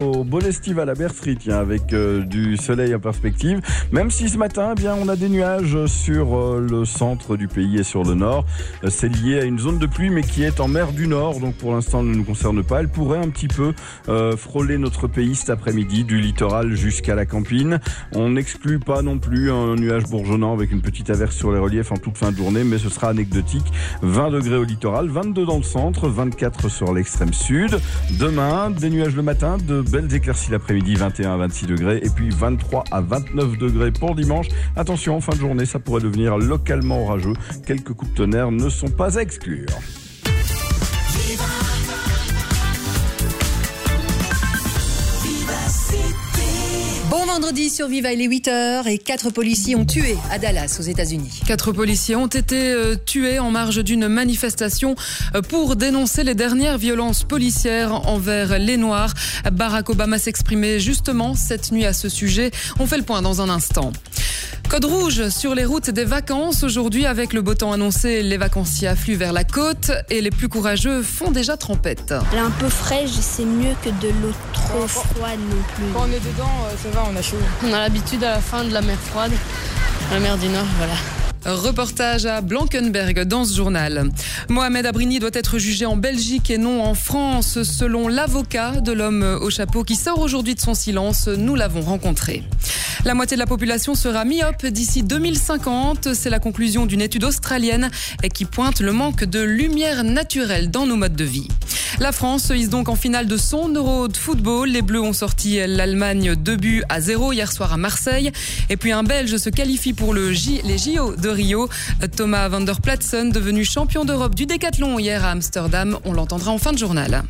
Bon estival à Bertry, tiens, avec euh, du soleil en perspective. Même si ce matin, eh bien, on a des nuages sur euh, le centre du pays et sur le nord. Euh, c'est lié à une zone de pluie, mais qui est en mer du Nord, donc pour l'instant ne nous concerne pas. Elle pourrait un petit peu frôler notre pays cet après-midi, du littoral jusqu'à la campine. On n'exclut pas non plus un nuage bourgeonnant avec une petite averse sur les reliefs en toute fin de journée, mais ce sera anecdotique. 20 degrés au littoral, 22 dans le centre, 24 sur l'extrême sud. Demain, des nuages le matin, de belles éclaircies l'après-midi, 21 à 26 degrés, et puis 23 à 29 degrés pour dimanche. Attention, en fin de journée, ça pourrait devenir localement orageux. Quelques coups de tonnerre ne sont pas à exclure. Vendredi sur Viva, il est 8h et quatre policiers ont tué à Dallas aux États-Unis. Quatre policiers ont été euh, tués en marge d'une manifestation euh, pour dénoncer les dernières violences policières envers les Noirs. Barack Obama s'exprimait justement cette nuit à ce sujet. On fait le point dans un instant. Code rouge sur les routes des vacances. Aujourd'hui, avec le beau temps annoncé, les vacanciers affluent vers la côte et les plus courageux font déjà trempette. Elle est un peu fraîche, c'est mieux que de l'eau trop froide non plus. Quand on est dedans, euh, ça va, on a chaud. On a l'habitude à la fin de la mer froide, la mer du Nord, voilà. Reportage à Blankenberg dans ce journal. Mohamed Abrini doit être jugé en Belgique et non en France, selon l'avocat de l'homme au chapeau qui sort aujourd'hui de son silence. Nous l'avons rencontré. La moitié de la population sera myope d'ici 2050. C'est la conclusion d'une étude australienne qui pointe le manque de lumière naturelle dans nos modes de vie. La France se hisse donc en finale de son Euro de football. Les Bleus ont sorti l'Allemagne 2 buts à 0 hier soir à Marseille. Et puis un Belge se qualifie pour le les JO de Thomas van der devenu champion d'Europe du décathlon hier à Amsterdam. On l'entendra en fin de journal.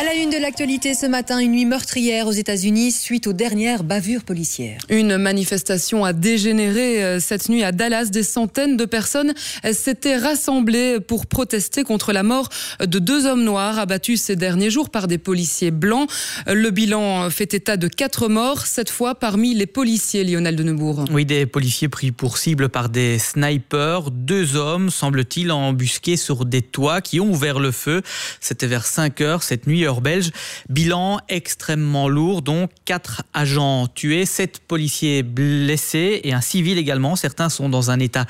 À la une de l'actualité ce matin, une nuit meurtrière aux États-Unis suite aux dernières bavures policières. Une manifestation a dégénéré euh, cette nuit à Dallas. Des centaines de personnes euh, s'étaient rassemblées pour protester contre la mort de deux hommes noirs abattus ces derniers jours par des policiers blancs. Le bilan fait état de quatre morts, cette fois parmi les policiers, Lionel de Neubourg. Oui, des policiers pris pour cible par des snipers. Deux hommes, semble-t-il, embusqués sur des toits qui ont ouvert le feu. C'était vers 5 heures cette nuit, heure belge. Bilan extrêmement lourd, donc quatre agents tués, sept policiers blessés et un civil également. Certains sont dans un état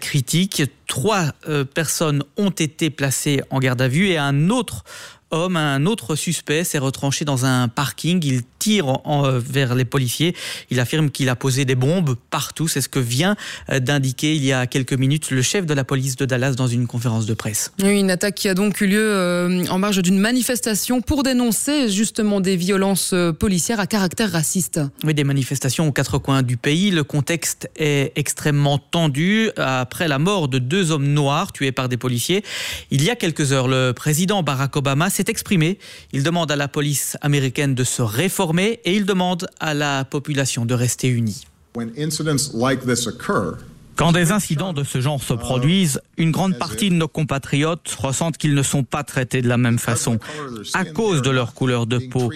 critique. Trois euh, personnes ont été placées en garde à vue et un autre homme, un autre suspect, s'est retranché dans un parking. Il tire en, euh, vers les policiers. Il affirme qu'il a posé des bombes partout. C'est ce que vient euh, d'indiquer il y a quelques minutes le chef de la police de Dallas dans une conférence de presse. Oui, une attaque qui a donc eu lieu euh, en marge d'une manifestation pour dénoncer justement des violences policières à caractère raciste. Oui, des manifestations aux quatre coins du pays. Le contexte est extrêmement tendu après la mort de deux hommes noirs tués par des policiers. Il y a quelques heures, le président Barack Obama s'est exprimé. Il demande à la police américaine de se réformer et il demande à la population de rester unie. Quand des incidents de ce genre se produisent, une grande partie de nos compatriotes ressentent qu'ils ne sont pas traités de la même façon, à cause de leur couleur de peau.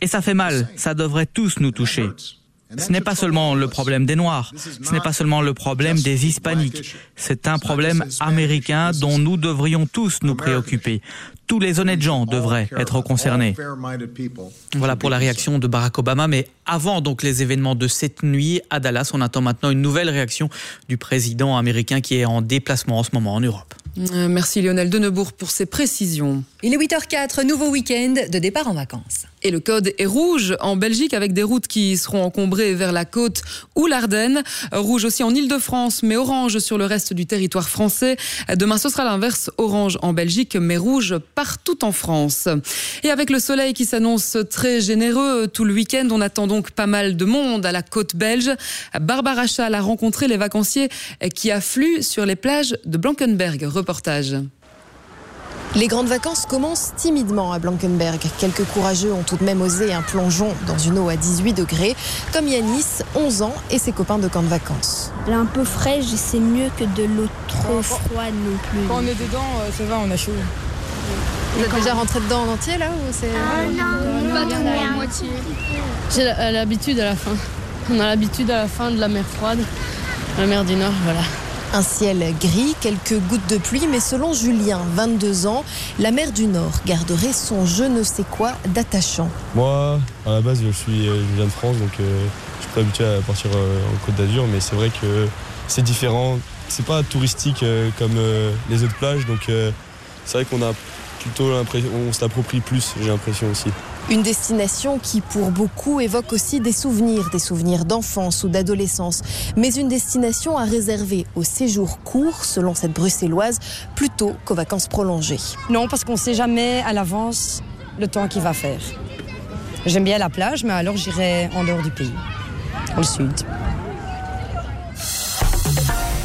Et ça fait mal, ça devrait tous nous toucher. Ce n'est pas seulement le problème des Noirs, ce n'est pas seulement le problème des Hispaniques, c'est un problème américain dont nous devrions tous nous préoccuper. Tous les honnêtes gens devraient être concernés. Voilà pour la réaction de Barack Obama. Mais avant donc les événements de cette nuit à Dallas, on attend maintenant une nouvelle réaction du président américain qui est en déplacement en ce moment en Europe. Euh, Merci Lionel Denebourg pour ces précisions. Il est 8h04, nouveau week-end de départ en vacances. Et le code est rouge en Belgique avec des routes qui seront encombrées vers la côte ou l'Ardenne. Rouge aussi en Ile-de-France, mais orange sur le reste du territoire français. Demain, ce sera l'inverse, orange en Belgique, mais rouge partout en France. Et avec le soleil qui s'annonce très généreux tout le week-end, on attend donc pas mal de monde à la côte belge. Barbara Schall a rencontré les vacanciers qui affluent sur les plages de Blankenberg. Reportage. Les grandes vacances commencent timidement à Blankenberg. Quelques courageux ont tout de même osé un plongeon dans une eau à 18 degrés, comme Yanis, 11 ans, et ses copains de camp de vacances. Elle est un peu fraîche, c'est mieux que de l'eau trop froide non plus. Quand on est dedans, euh, ça va, on a chaud. Vous êtes déjà rentré dedans en entier là ou c'est... Pas trop à moitié. J'ai la- euh, l'habitude à la fin. On a l'habitude à la fin de la mer froide, la mer du Nord, voilà. Un ciel gris, quelques gouttes de pluie, mais selon Julien, 22 ans, la mer du Nord garderait son je ne sais quoi d'attachant. Moi, à la base, je suis je viens de France, donc euh, je suis pas habitué à partir euh, en Côte d'Azur, mais c'est vrai que c'est différent. C'est pas touristique euh, comme les autres plages, donc c'est vrai qu'on a plutôt l'impression, on s'approprie plus, j'ai l'impression aussi. Une destination qui, pour beaucoup, évoque aussi des souvenirs, des souvenirs d'enfance ou d'adolescence, mais une destination à réserver aux séjours courts, selon cette bruxelloise, plutôt qu'aux vacances prolongées. Non, parce qu'on ne sait jamais à l'avance le temps qu'il va faire. J'aime bien la plage, mais alors j'irai en dehors du pays, au sud.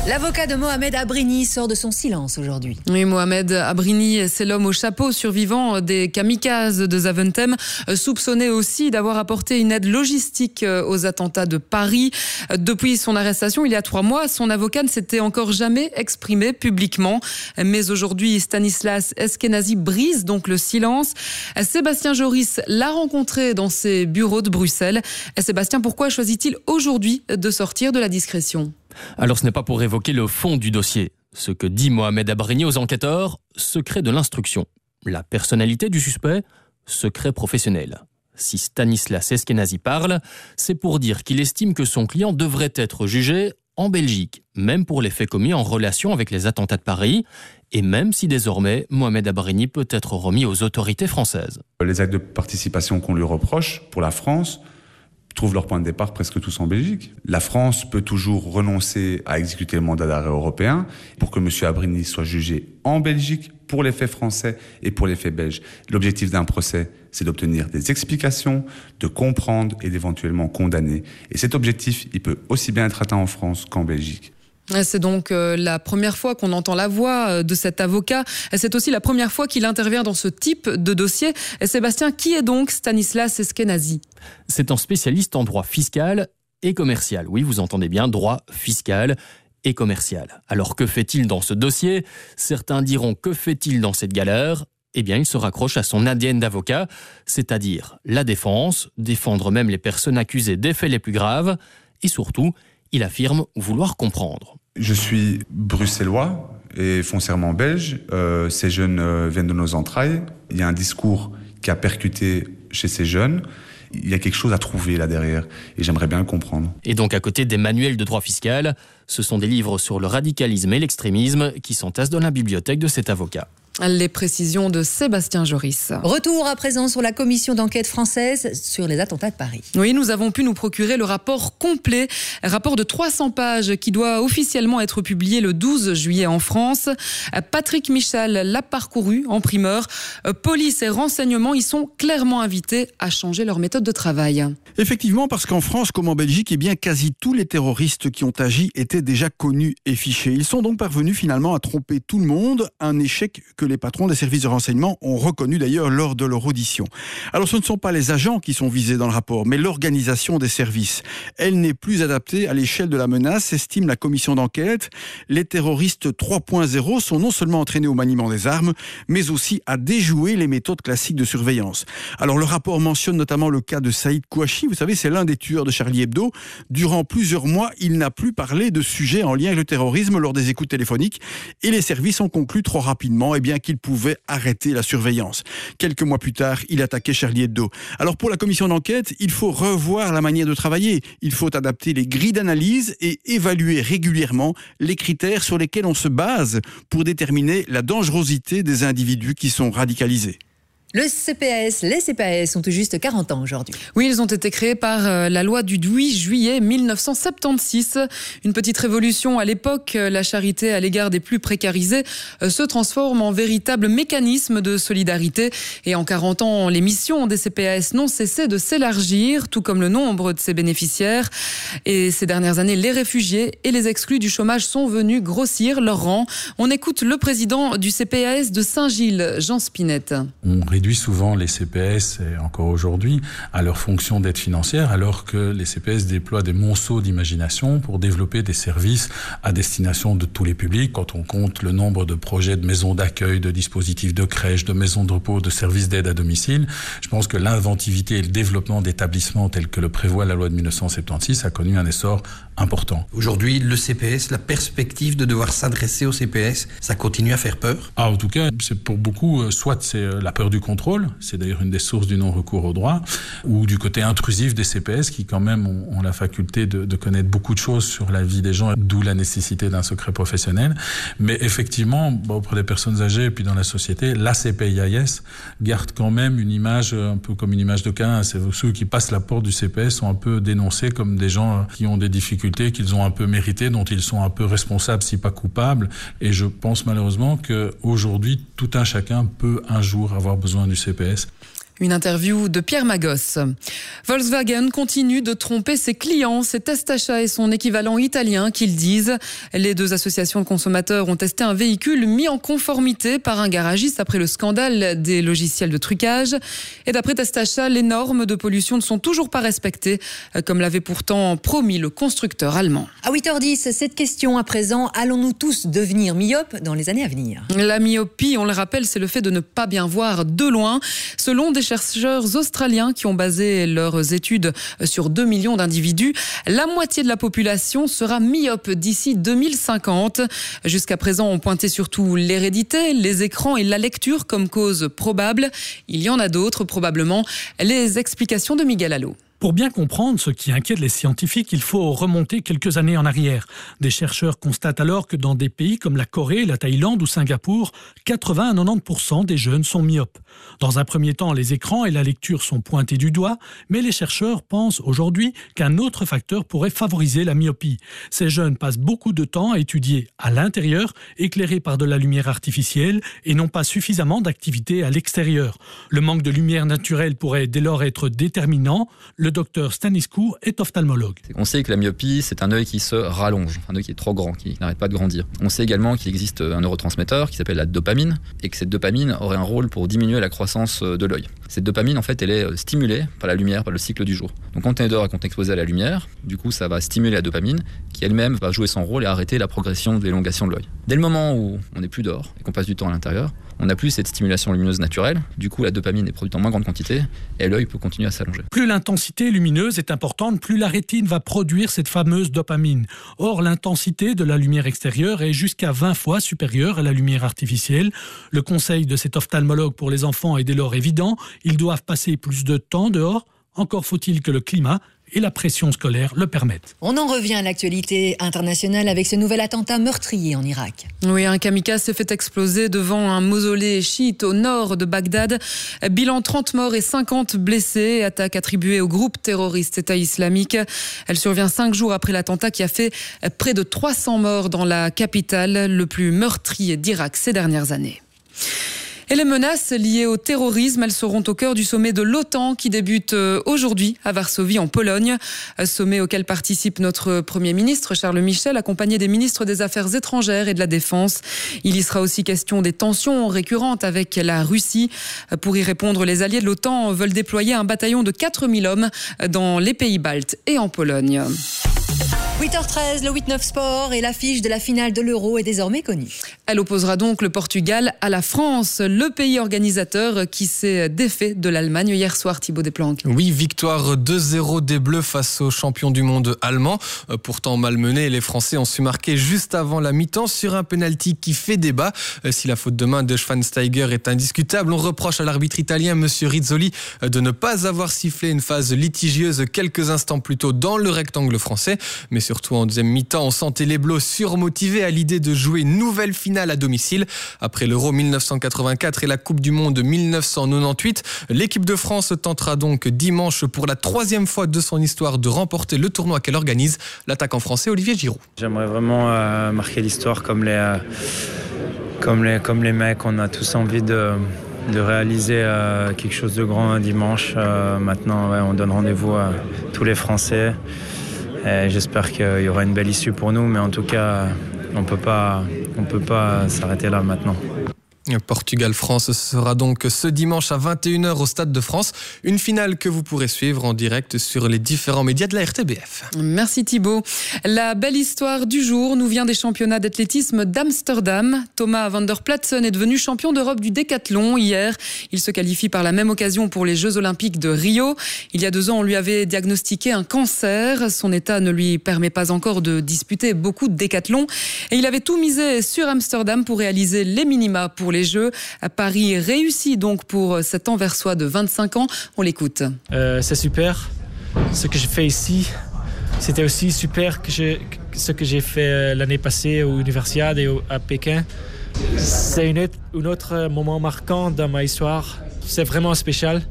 L'avocat de Mohamed Abrini sort de son silence aujourd'hui. Oui, Mohamed Abrini, c'est l'homme au chapeau survivant des kamikazes de Zaventem, soupçonné aussi d'avoir apporté une aide logistique aux attentats de Paris. Depuis son arrestation, il y a trois mois, son avocat ne s'était encore jamais exprimé publiquement. Mais aujourd'hui, Stanislas Eskenazi brise donc le silence. Sébastien Joris l'a rencontré dans ses bureaux de Bruxelles. Sébastien, pourquoi choisit-il aujourd'hui de sortir de la discrétion? Alors ce n'est pas pour évoquer le fond du dossier. Ce que dit Mohamed Abrini aux enquêteurs, secret de l'instruction. La personnalité du suspect, secret professionnel. Si Stanislas Eskenazi parle, c'est pour dire qu'il estime que son client devrait être jugé en Belgique, même pour les faits commis en relation avec les attentats de Paris, et même si désormais Mohamed Abrini peut être remis aux autorités françaises. Les actes de participation qu'on lui reproche pour la France trouvent leur point de départ presque tous en Belgique. La France peut toujours renoncer à exécuter le mandat d'arrêt européen pour que M. Abrini soit jugé en Belgique pour les faits français et pour les faits belges. L'objectif d'un procès, c'est d'obtenir des explications, de comprendre et d'éventuellement condamner. Et cet objectif, il peut aussi bien être atteint en France qu'en Belgique. C'est donc euh, la première fois qu'on entend la voix euh, de cet avocat. C'est aussi la première fois qu'il intervient dans ce type de dossier. Sébastien, qui est donc Stanislas Eskenazi? C'est un spécialiste en droit fiscal et commercial. Oui, vous entendez bien, droit fiscal et commercial. Alors que fait-il dans ce dossier? Certains diront que fait-il dans cette galère? Eh bien, il se raccroche à son ADN d'avocat, c'est-à-dire la défense, défendre même les personnes accusées des faits les plus graves, et surtout, il affirme vouloir comprendre. Je suis bruxellois et foncièrement belge. Euh, ces jeunes euh, viennent de nos entrailles. Il y a un discours qui a percuté chez ces jeunes. Il y a quelque chose à trouver là derrière et j'aimerais bien le comprendre. Et donc à côté des manuels de droit fiscal, ce sont des livres sur le radicalisme et l'extrémisme qui s'entassent dans la bibliothèque de cet avocat. Les précisions de Sébastien Joris. Retour à présent sur la commission d'enquête française sur les attentats de Paris. Oui, nous avons pu nous procurer le rapport complet, rapport de 300 pages qui doit officiellement être publié le 12 juillet en France. Patrick Michel l'a parcouru en primeur. Police et renseignements y sont clairement invités à changer leur méthode de travail. Effectivement, parce qu'en France comme en Belgique, eh bien, quasi tous les terroristes qui ont agi étaient déjà connus et fichés. Ils sont donc parvenus finalement à tromper tout le monde, un échec que les patrons des services de renseignement ont reconnu d'ailleurs lors de leur audition. Alors ce ne sont pas les agents qui sont visés dans le rapport, mais l'organisation des services. Elle n'est plus adaptée à l'échelle de la menace, estime la commission d'enquête. Les terroristes 3.0 sont non seulement entraînés au maniement des armes, mais aussi à déjouer les méthodes classiques de surveillance. Alors le rapport mentionne notamment le cas de Saïd Kouachi, vous savez, c'est l'un des tueurs de Charlie Hebdo. Durant plusieurs mois, il n'a plus parlé de sujets en lien avec le terrorisme lors des écoutes téléphoniques et les services ont conclu trop rapidement eh bien, qu'il pouvait arrêter la surveillance. Quelques mois plus tard, il attaquait Charlie Hebdo. Alors pour la commission d'enquête, il faut revoir la manière de travailler. Il faut adapter les grilles d'analyse et évaluer régulièrement les critères sur lesquels on se base pour déterminer la dangerosité des individus qui sont radicalisés. Le CPAS, les CPAS ont tout juste 40 ans aujourd'hui. Oui, ils ont été créés par euh, la loi du 8 juillet 1976. Une petite révolution à l'époque. La charité à l'égard des plus précarisés euh, se transforme en véritable mécanisme de solidarité. Et en 40 ans, les missions des CPAS n'ont cessé de s'élargir, tout comme le nombre de ses bénéficiaires. Et ces dernières années, les réfugiés et les exclus du chômage sont venus grossir leur rang. On écoute le président du CPAS de Saint-Gilles, Jean Spinette. On réduit souvent les CPS, et encore aujourd'hui, à leur fonction d'aide financière, alors que les CPS déploient des monceaux d'imagination pour développer des services à destination de tous les publics. Quand on compte le nombre de projets de maisons d'accueil, de dispositifs de crèche, de maisons de repos, de services d'aide à domicile, je pense que l'inventivité et le développement d'établissements tels que le prévoit la loi de 1976 a connu un essor important. Aujourd'hui, le CPS, la perspective de devoir s'adresser au CPS, ça continue à faire peur? Ah, en tout cas, c'est pour beaucoup, euh, soit c'est euh, la peur du c'est d'ailleurs une des sources du non-recours au droit, ou du côté intrusif des CPS qui quand même ont, la faculté de, connaître beaucoup de choses sur la vie des gens, d'où la nécessité d'un secret professionnel. Mais effectivement, auprès des personnes âgées et puis dans la société, la CPIAS garde quand même une image euh, un peu comme une image de. C'est ceux qui passent la porte du CPS sont un peu dénoncés comme des gens qui ont des difficultés qu'ils ont un peu méritées, dont ils sont un peu responsables, si pas coupables. Et je pense malheureusement que aujourd'hui, tout un chacun peut un jour avoir besoin du CPS. Une interview de Pierre Magos. Volkswagen continue de tromper ses clients. C'est Testacha et son équivalent italien qu'ils disent. Les deux associations de consommateurs ont testé un véhicule mis en conformité par un garagiste après le scandale des logiciels de trucage. Et d'après Testacha, les normes de pollution ne sont toujours pas respectées, comme l'avait pourtant promis le constructeur allemand. À 8h10, cette question à présent, allons-nous tous devenir myopes dans les années à venir? La myopie, on le rappelle, c'est le fait de ne pas bien voir de loin. Selon des chercheurs australiens qui ont basé leurs études sur 2 millions d'individus, la moitié de la population sera myope d'ici 2050. Jusqu'à présent, on pointait surtout l'hérédité, les écrans et la lecture comme cause probable. Il y en a d'autres, probablement. Les explications de Miguel Allo. Pour bien comprendre ce qui inquiète les scientifiques, il faut remonter quelques années en arrière. Des chercheurs constatent alors que dans des pays comme la Corée, la Thaïlande ou Singapour, 80 à 90% des jeunes sont myopes. Dans un premier temps, les écrans et la lecture sont pointés du doigt, mais les chercheurs pensent aujourd'hui qu'un autre facteur pourrait favoriser la myopie. Ces jeunes passent beaucoup de temps à étudier à l'intérieur, éclairés par de la lumière artificielle, et n'ont pas suffisamment d'activité à l'extérieur. Le manque de lumière naturelle pourrait dès lors être déterminant. Le docteur Staniscu est ophtalmologue. On sait que la myopie, c'est un œil qui se rallonge, un œil qui est trop grand, qui n'arrête pas de grandir. On sait également qu'il existe un neurotransmetteur qui s'appelle la dopamine et que cette dopamine aurait un rôle pour diminuer la croissance de l'œil. Cette dopamine, en fait, elle est stimulée par la lumière, par le cycle du jour. Donc quand on est dehors et qu'on est exposé à la lumière, du coup, ça va stimuler la dopamine qui elle-même va jouer son rôle et arrêter la progression de l'élongation de l'œil. Dès le moment où on n'est plus dehors et qu'on passe du temps à l'intérieur, on n'a plus cette stimulation lumineuse naturelle. Du coup, la dopamine est produite en moins grande quantité et l'œil peut continuer à s'allonger. Plus l'intensité lumineuse est importante, plus la rétine va produire cette fameuse dopamine. Or, l'intensité de la lumière extérieure est jusqu'à 20 fois supérieure à la lumière artificielle. Le conseil de cet ophtalmologue pour les enfants est dès lors évident. Ils doivent passer plus de temps dehors. Encore faut-il que le climat et la pression scolaire le permettent. On en revient à l'actualité internationale avec ce nouvel attentat meurtrier en Irak. Oui, un kamikaze s'est fait exploser devant un mausolée chiite au nord de Bagdad. Bilan 30 morts et 50 blessés. Attaque attribuée au groupe terroriste État islamique. Elle survient cinq jours après l'attentat qui a fait près de 300 morts dans la capitale, le plus meurtrier d'Irak ces dernières années. Et les menaces liées au terrorisme, elles seront au cœur du sommet de l'OTAN qui débute euh, aujourd'hui à Varsovie en Pologne. Sommet auquel participe notre Premier ministre Charles Michel, accompagné des ministres des Affaires étrangères et de la Défense. Il y sera aussi question des tensions récurrentes avec la Russie. Pour y répondre, les alliés de l'OTAN veulent déployer un bataillon de 4000 hommes dans les pays baltes et en Pologne. 8h13, le 8-9 Sport et l'affiche de la finale de l'Euro est désormais connue. Elle opposera donc le Portugal à la France, le pays organisateur qui s'est défait de l'Allemagne hier soir, Thibaut Desplanques. Oui, victoire 2-0 des Bleus face aux champions du monde allemand. Euh, pourtant malmenés, les Français ont su marquer juste avant la mi-temps sur un penalty qui fait débat. Euh, si la faute de main de Schwansteiger est indiscutable, on reproche à l'arbitre italien, Monsieur Rizzoli, euh, de ne pas avoir sifflé une phase litigieuse quelques instants plus tôt dans le rectangle français. Mais Surtout en deuxième mi-temps, on sentait les Bleus surmotivés à l'idée de jouer une nouvelle finale à domicile. Après l'Euro 1984 et la Coupe du Monde 1998, l'équipe de France tentera donc dimanche pour la troisième fois de son histoire de remporter le tournoi qu'elle organise. L'attaquant français Olivier Giroud. J'aimerais vraiment euh, marquer l'histoire comme les, euh, comme, les, comme les mecs. On a tous envie de réaliser euh, quelque chose de grand un dimanche. maintenant, on donne rendez-vous à tous les Français. J'espère qu'il y aura une belle issue pour nous, mais en tout cas, on ne peut pas s'arrêter là maintenant. Portugal-France sera donc ce dimanche à 21h au Stade de France. Une finale que vous pourrez suivre en direct sur les différents médias de la RTBF. Merci Thibault. La belle histoire du jour nous vient des championnats d'athlétisme d'Amsterdam. Thomas van der Platsen est devenu champion d'Europe du décathlon hier. Il se qualifie par la même occasion pour les Jeux olympiques de Rio. Il y a deux ans, on lui avait diagnostiqué un cancer. Son état ne lui permet pas encore de disputer beaucoup de décathlon. Et il avait tout misé sur Amsterdam pour réaliser les minima pour les Jeux. À Paris réussi donc pour cet Anversois de 25 ans. On l'écoute. Euh, c'est super. Ce que j'ai fait ici, c'était aussi super que je, ce que j'ai fait euh, l'année passée au Universiade et à Pékin. C'est une, un autre moment marquant dans ma histoire. C'est vraiment spécial,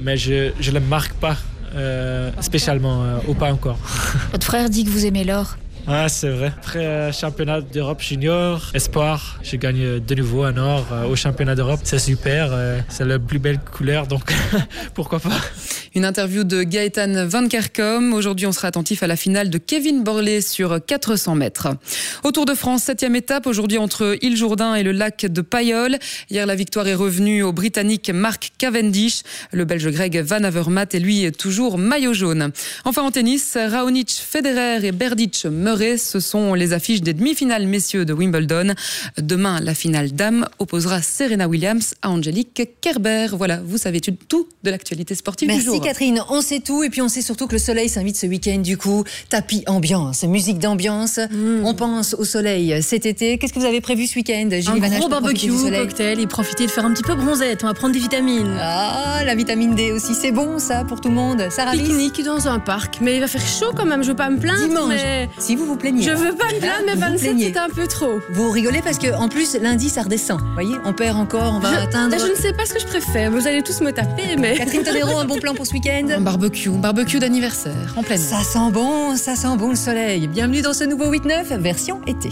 mais je ne le marque pas euh, spécialement, euh, ou pas encore. Votre frère dit que vous aimez l'or. Ah, c'est vrai. Après euh, championnat d'Europe junior, espoir, je gagne de nouveau un or euh, au championnat d'Europe. C'est super, euh, c'est la plus belle couleur, donc pourquoi pas. Une interview de Gaëtan Van Kerkom. Aujourd'hui, on sera attentif à la finale de Kevin Borlée sur 400 mètres. Au Tour de France, septième étape, aujourd'hui entre Île-Jourdain et le lac de Payolle. Hier, la victoire est revenue au Britannique Mark Cavendish. Le Belge Greg Van Avermaet est lui toujours maillot jaune. Enfin, en tennis, Raonic, Federer et Berdych Murray ce sont les affiches des demi-finales messieurs de Wimbledon. Demain, la finale dame opposera Serena Williams à Angelique Kerber. Voilà, vous savez tout de l'actualité sportive Merci du jour. Catherine, on sait tout et puis on sait surtout que le soleil s'invite ce week-end du coup. Tapis ambiance, musique d'ambiance. On pense au soleil cet été. Qu'est-ce que vous avez prévu ce week-end Un gros barbecue, cocktail et profiter de faire un petit peu bronzette. On va prendre des vitamines. Ah, la vitamine D aussi, c'est bon ça pour tout le monde. Sarah Pique-nique dans un parc. Mais il va faire chaud quand même, je veux pas me plaindre. Dimanche, mais- si vous vous plaignez. Je veux pas me plaindre, mais Vous 27 plaignez. c'était un peu trop. Vous rigolez parce que en plus lundi ça redescend. Vous voyez, on perd encore, on va je, atteindre. je ne sais pas ce que je préfère. Vous allez tous me taper, mais. Catherine Tonero, un bon plan pour ce week-end Un barbecue, un barbecue d'anniversaire en pleine. Ça sent bon, ça sent bon le soleil. Bienvenue dans ce nouveau 8-9 version été.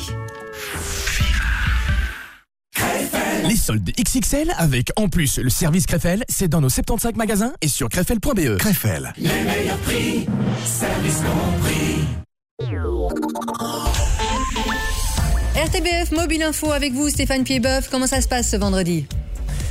Les soldes XXL avec en plus le service Krefel, c'est dans nos 75 magasins et sur krefel.be. Krefel. Les meilleurs prix, service compris. RTBF Mobile Info avec vous, Stéphane Piedboeuf. Comment ça se passe ce vendredi?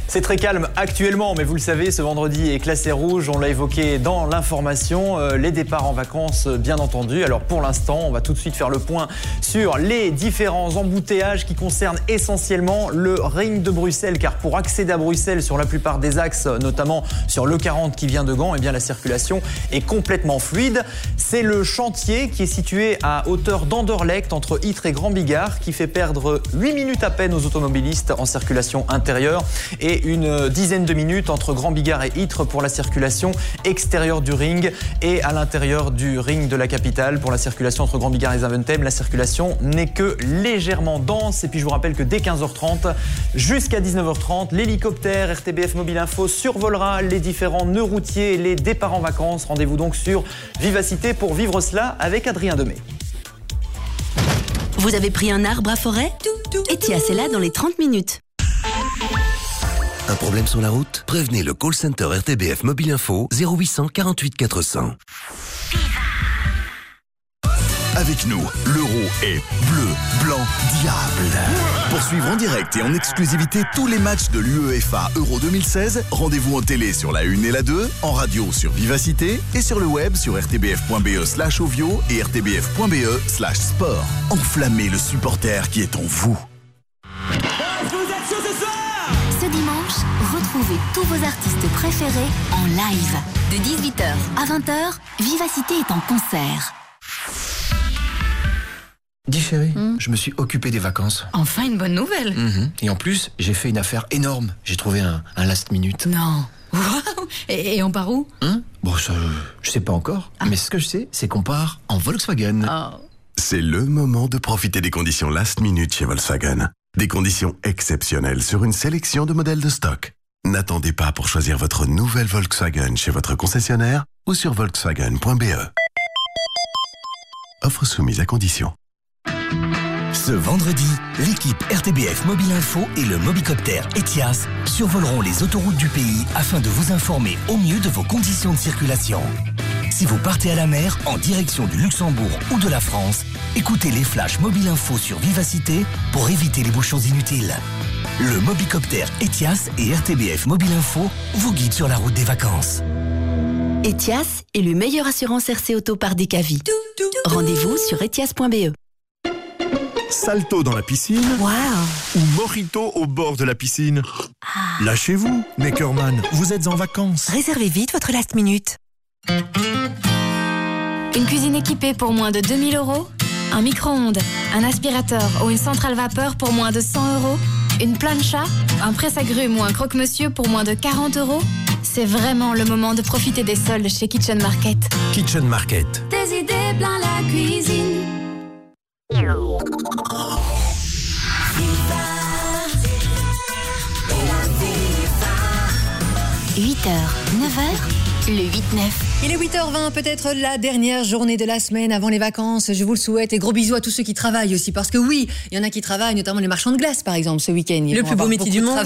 C'est très calme actuellement, mais vous le savez, ce vendredi est classé rouge. On l'a évoqué dans l'information. Euh, les départs en vacances, euh, bien entendu. Alors pour l'instant, on va tout de suite faire le point sur les différents embouteillages qui concernent essentiellement le ring de Bruxelles. Car pour accéder à Bruxelles sur la plupart des axes, notamment sur le 40 qui vient de Gand, eh bien la circulation est complètement fluide. C'est le chantier qui est situé à hauteur d'Anderlecht entre Ytre et Grand Bigard qui fait perdre 8 minutes à peine aux automobilistes en circulation intérieure et une dizaine de minutes entre Grand Bigard et Ytre pour la circulation extérieure du ring et à l'intérieur du ring de la capitale pour la circulation entre Grand Bigard et Zaventem. La circulation n'est que légèrement dense et puis je vous rappelle que dès 15h30 jusqu'à 19h30, l'hélicoptère RTBF Mobile Info survolera les différents nœuds routiers et les départs en vacances. Rendez-vous donc sur Vivacité pour vivre cela avec Adrien Demey. Vous avez pris un arbre à forêt? Etias est là dans les 30 minutes. Un problème sur la route? Prévenez le call center RTBF Mobile Info 0800 48 400. Avec nous, l'euro est bleu, blanc, diable. Pour suivre en direct et en exclusivité tous les matchs de l'UEFA Euro 2016, rendez-vous en télé sur la 1 et la 2, en radio sur Vivacité et sur le web sur rtbf.be slash ovio et rtbf.be slash sport. Enflammez le supporter qui est en vous. Retrouvez tous vos artistes préférés en live. De 18h à 20h, Vivacité est en concert. Dis chérie, je me suis occupé des vacances. Enfin une bonne nouvelle Mhm. Et en plus, j'ai fait une affaire énorme. J'ai trouvé un, un last minute. Non. Et, et on part où? Hein? Bon, ça, je sais pas encore. Mais ce que je sais, c'est qu'on part en Volkswagen. C'est le moment de profiter des conditions last minute chez Volkswagen. Des conditions exceptionnelles sur une sélection de modèles de stock. N'attendez pas pour choisir votre nouvelle Volkswagen chez votre concessionnaire ou sur volkswagen.be. Offre soumise à condition. Ce vendredi, l'équipe RTBF Mobile Info et le Mobicopter Etias survoleront les autoroutes du pays afin de vous informer au mieux de vos conditions de circulation. Si vous partez à la mer en direction du Luxembourg ou de la France, écoutez les flashs Mobile Info sur Vivacité pour éviter les bouchons inutiles. Le Mobicoptère Etias et RTBF Mobile Info vous guident sur la route des vacances. Etias est le meilleur assurance RC Auto par Decavi. Rendez-vous sur etias.be. Salto dans la piscine Waouh ou mojito au bord de la piscine Lâchez-vous, Neckerman, vous êtes en vacances. Réservez vite votre last minute. Une cuisine équipée pour moins de 2000 euros Un micro-ondes, un aspirateur ou une centrale vapeur pour moins de 100 euros Une plancha, un presse-agrumes ou un croque-monsieur pour moins de 40 euros C'est vraiment le moment de profiter des soldes chez Kitchen Market. Kitchen Market. Des idées plein la cuisine. 8h, 9h, le 8-9. Il est 8h20, peut-être la dernière journée de la semaine avant les vacances. Je vous le souhaite et gros bisous à tous ceux qui travaillent aussi. Parce que oui, il y en a qui travaillent, notamment les marchands de glace par exemple ce week-end. Le plus beau métier du monde.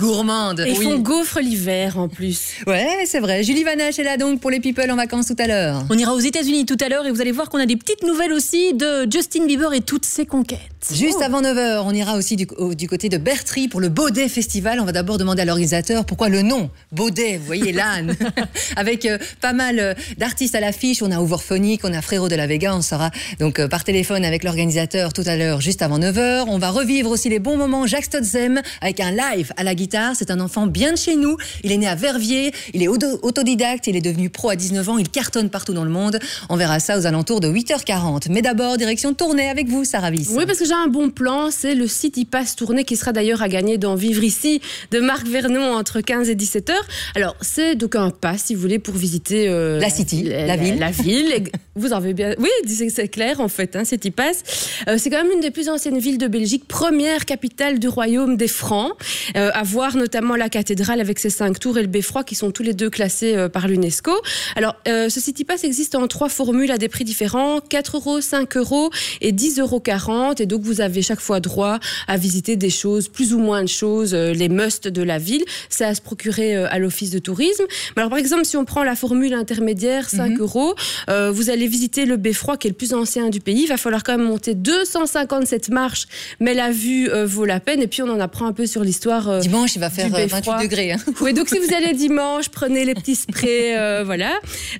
Gourmande. Et ils oui. font gaufre l'hiver en plus. Ouais, c'est vrai. Julie Vanache est là donc pour les people en vacances tout à l'heure. On ira aux États-Unis tout à l'heure et vous allez voir qu'on a des petites nouvelles aussi de Justin Bieber et toutes ses conquêtes. Juste avant 9h, on ira aussi du, au- du côté de Bertry pour le Baudet Festival. On va d'abord demander à l'organisateur pourquoi le nom Baudet, vous voyez l'âne, avec euh, pas mal euh, d'artistes à l'affiche. On a Overphonic, on a Frérot de la Vega. On sera donc euh, par téléphone avec l'organisateur tout à l'heure, juste avant 9h. On va revivre aussi les bons moments. Jacques Stotzem avec un live à la guitare. C'est un enfant bien de chez nous. Il est né à Verviers. Il est auto- autodidacte. Il est devenu pro à 19 ans. Il cartonne partout dans le monde. On verra ça aux alentours de 8h40. Mais d'abord, direction Tournai avec vous, Sarah Viss. Oui, parce que j'ai un bon plan, c'est le City Pass tournée qui sera d'ailleurs à gagner dans Vivre ici de Marc Vernon entre 15 et 17 heures. Alors, c'est donc un pass, si vous voulez, pour visiter euh, La city, la ville. La ville. Vous en avez bien. Oui, c'est c'est clair en fait, hein, City Pass. Euh, c'est quand même une des plus anciennes villes de Belgique, première capitale du royaume des Francs. Euh, à voir notamment la cathédrale avec ses cinq tours et le beffroi qui sont tous les deux classés euh, par l'UNESCO. Alors, euh, ce City Pass existe en trois formules à des prix différents 4 euros, 5 euros et 10 euros 40. Et donc, vous avez chaque fois droit à visiter des choses, plus ou moins de choses, euh, les musts de la ville. C'est à se procurer euh, à l'office de tourisme. Mais alors, par exemple, si on prend la formule intermédiaire, 5 euros, euh, vous allez visiter le beffroi qui est le plus ancien du pays. Il va falloir quand même monter 257 marches, mais la vue vaut la peine. Et puis, on en apprend un peu sur l'histoire. Dimanche, il va faire du euh, beffroi. 28 degrés. hein. Oui, donc si vous allez dimanche, prenez les petits sprays, euh, voilà.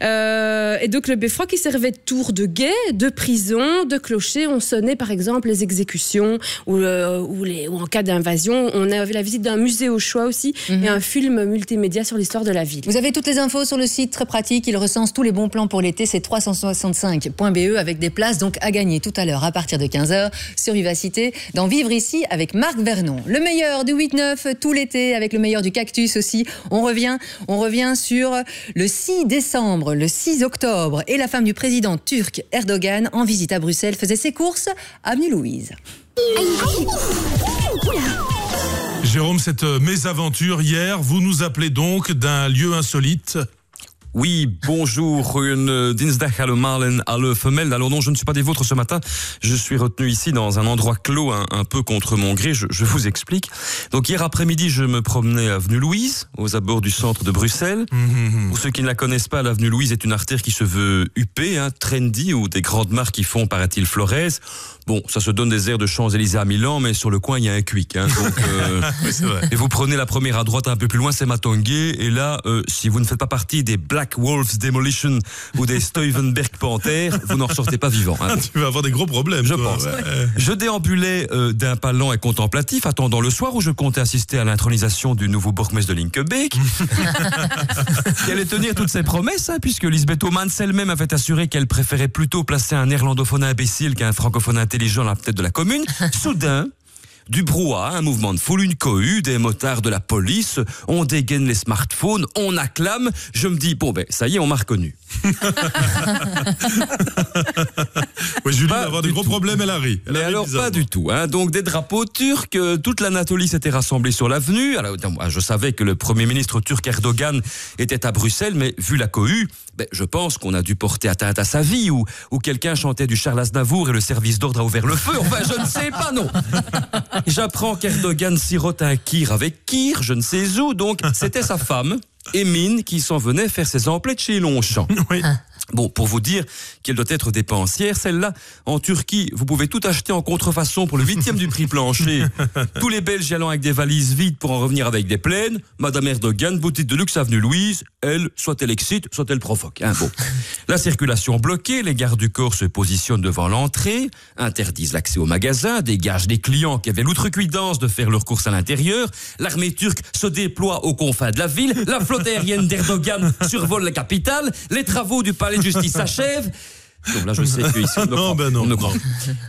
Euh, et donc le beffroi qui servait de tour de guet, de prison, de clocher. On sonnait par exemple les exécutions ou, ou, les, ou en cas d'invasion. On avait la visite d'un musée au choix aussi et un film multimédia sur l'histoire de la ville. Vous avez toutes les infos sur le site, très pratique. Il recense tous les bons plans pour l'été. C'est 365.be E avec des places donc à gagner tout à l'heure à partir de 15h sur Vivacité dans Vivre ici avec Marc Vernon. Le meilleur du 8-9 tout l'été avec le meilleur du cactus aussi. On revient, sur le 6 décembre, le 6 octobre et la femme du président turc Erdogan en visite à Bruxelles faisait ses courses avenue Louise. Jérôme, cette mésaventure hier, vous nous appelez donc d'un lieu insolite Oui, bonjour, une dinsdag allemaal en alle vermeld. Alors non, je ne suis pas des vôtres ce matin. Je suis retenu ici dans un endroit clos, un, un peu contre mon gré. Je, je vous explique. Donc hier après-midi, je me promenais avenue Louise, aux abords du centre de Bruxelles. Pour ceux qui ne la connaissent pas, l'avenue Louise est une artère qui se veut huppée, hein, trendy, où des grandes marques y font, paraît-il, Flores. Bon, ça se donne des airs de Champs-Élysées à Milan, mais sur le coin, il y a un quick. Hein, donc, euh, Oui, vrai. et vous prenez la première à droite, un peu plus loin, c'est Matongué. Et là, euh, si vous ne faites pas partie des Black Wolves Demolition ou des Stuyvenberg Panthers, vous n'en ressortez pas vivant. hein. Tu vas avoir des gros problèmes. Je toi, pense. ouais. Je déambulais euh, d'un pas lent et contemplatif, attendant le soir où je comptais assister à l'intronisation du nouveau bourgmestre de Linkebeek. qui allait tenir toutes ses promesses, hein, puisque Lisbeth Omans elle-même avait assuré qu'elle préférait plutôt placer un néerlandophone imbécile qu'un francophone intelligent à la tête de la commune. Soudain, du brouhaha, un mouvement de foule, une cohue, des motards de la police, on dégaine les smartphones, on acclame. Je me dis, bon ben, ça y est, on m'a reconnu. Ouais, Julie va avoir des gros problèmes, elle arrive. Mais alors pas du tout. Hein. Donc des drapeaux turcs, euh, toute l'Anatolie s'était rassemblée sur l'avenue. Alors je savais que le premier ministre turc Erdogan était à Bruxelles, mais vu la cohue, ben, je pense qu'on a dû porter atteinte à sa vie ou, ou quelqu'un chantait du Charles Aznavour et le service d'ordre a ouvert le feu. Enfin, je ne sais pas, non. J'apprends qu'Erdogan sirote un kir avec kir, je ne sais où. Donc c'était sa femme et Mine qui s'en venait faire ses emplettes chez Longchamp. Oui. Bon, pour vous dire qu'elle doit être dépensière, celle-là, en Turquie, vous pouvez tout acheter en contrefaçon pour le huitième du prix plancher. Tous les Belges y allant avec des valises vides pour en revenir avec des pleines. Madame Erdogan, boutique de luxe avenue Louise, elle, soit elle excite, soit elle provoque. Hein, bon. La circulation bloquée, les gardes du corps se positionnent devant l'entrée, interdisent l'accès au magasin, dégagent des clients qui avaient l'outrecuidance de faire leurs courses à l'intérieur. L'armée turque se déploie aux confins de la ville. La flotte aérienne d'Erdogan survole la capitale. Les travaux du palais de justice s'achèvent. Donc là, je sais que ici, on ne croit- ben non, on ne non. croit-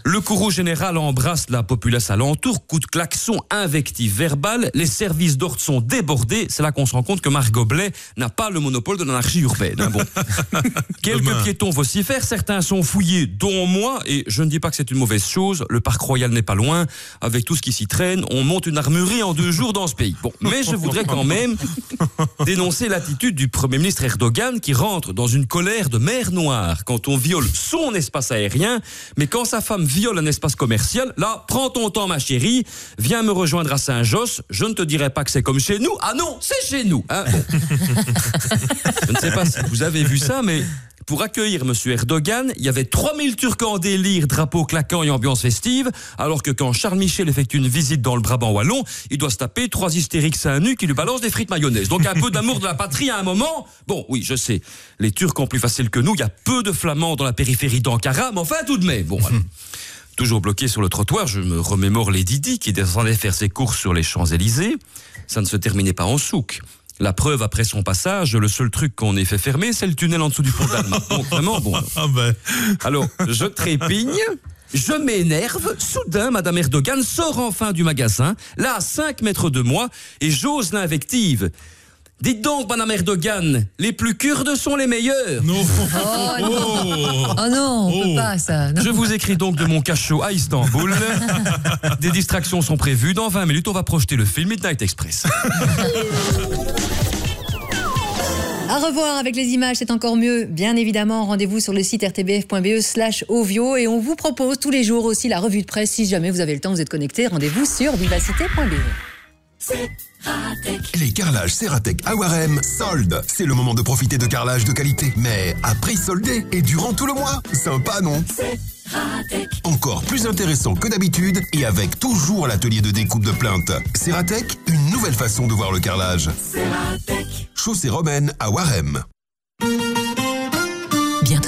Le courroux général embrasse la populace alentour, coup de klaxon, invective verbale, les services d'ordre sont débordés. C'est là qu'on se rend compte que Marc Goblet n'a pas le monopole de l'anarchie urbaine. hein, bon. Quelques Demain. piétons vocifèrent, certains sont fouillés, dont moi, et je ne dis pas que c'est une mauvaise chose, le parc royal n'est pas loin, avec tout ce qui s'y traîne, on monte une armurerie en deux jours dans ce pays. Bon, mais je voudrais quand même dénoncer l'attitude du Premier ministre Erdogan qui rentre dans une colère de mer Noire quand on viole son espace aérien, mais quand sa femme viole un espace commercial, là, prends ton temps ma chérie, viens me rejoindre à Saint-Josse, je ne te dirai pas que c'est comme chez nous, ah non, c'est chez nous. hein. Je ne sais pas si vous avez vu ça, mais pour accueillir M. Erdogan, il y avait 3000 Turcs en délire, drapeau claquant et ambiance festive, alors que quand Charles Michel effectue une visite dans le Brabant wallon, il doit se taper trois hystériques seins nus qui lui balancent des frites mayonnaise. Donc un peu d'amour de la patrie à un moment. Bon, oui, je sais, les Turcs ont plus facile que nous, il y a peu de Flamands dans la périphérie d'Ankara, mais enfin tout de même. Bon. Toujours bloqué sur le trottoir, je me remémore les Didi qui descendait faire ses courses sur les Champs-Élysées. Ça ne se terminait pas en souk. La preuve, après son passage, le seul truc qu'on ait fait fermer, c'est le tunnel en dessous du pont. Donc vraiment, bon. Ah ben. Alors, je trépigne, je m'énerve. Soudain, Madame Erdogan sort enfin du magasin, là à 5 mètres de moi, et j'ose l'invective. Dites donc, Madame Erdogan, les plus kurdes sont les meilleurs. Non. Oh non, oh non on peut pas ça. Non. Je vous écris donc de mon cachot à Istanbul. Des distractions sont prévues. Dans 20 minutes, on va projeter le film Midnight Express. À revoir avec les images, c'est encore mieux. Bien évidemment, rendez-vous sur le site rtbf.be slash ovio et on vous propose tous les jours aussi la revue de presse. Si jamais vous avez le temps, vous êtes connecté, rendez-vous sur vivacité.be. Les carrelages Ceratec à Warem, solde. C'est le moment de profiter de carrelage de qualité, mais à prix soldé et durant tout le mois. Sympa, non? Encore plus intéressant que d'habitude et avec toujours l'atelier de découpe de plainte. Ceratec, une nouvelle façon de voir le carrelage. Chaussée romaine à Warem.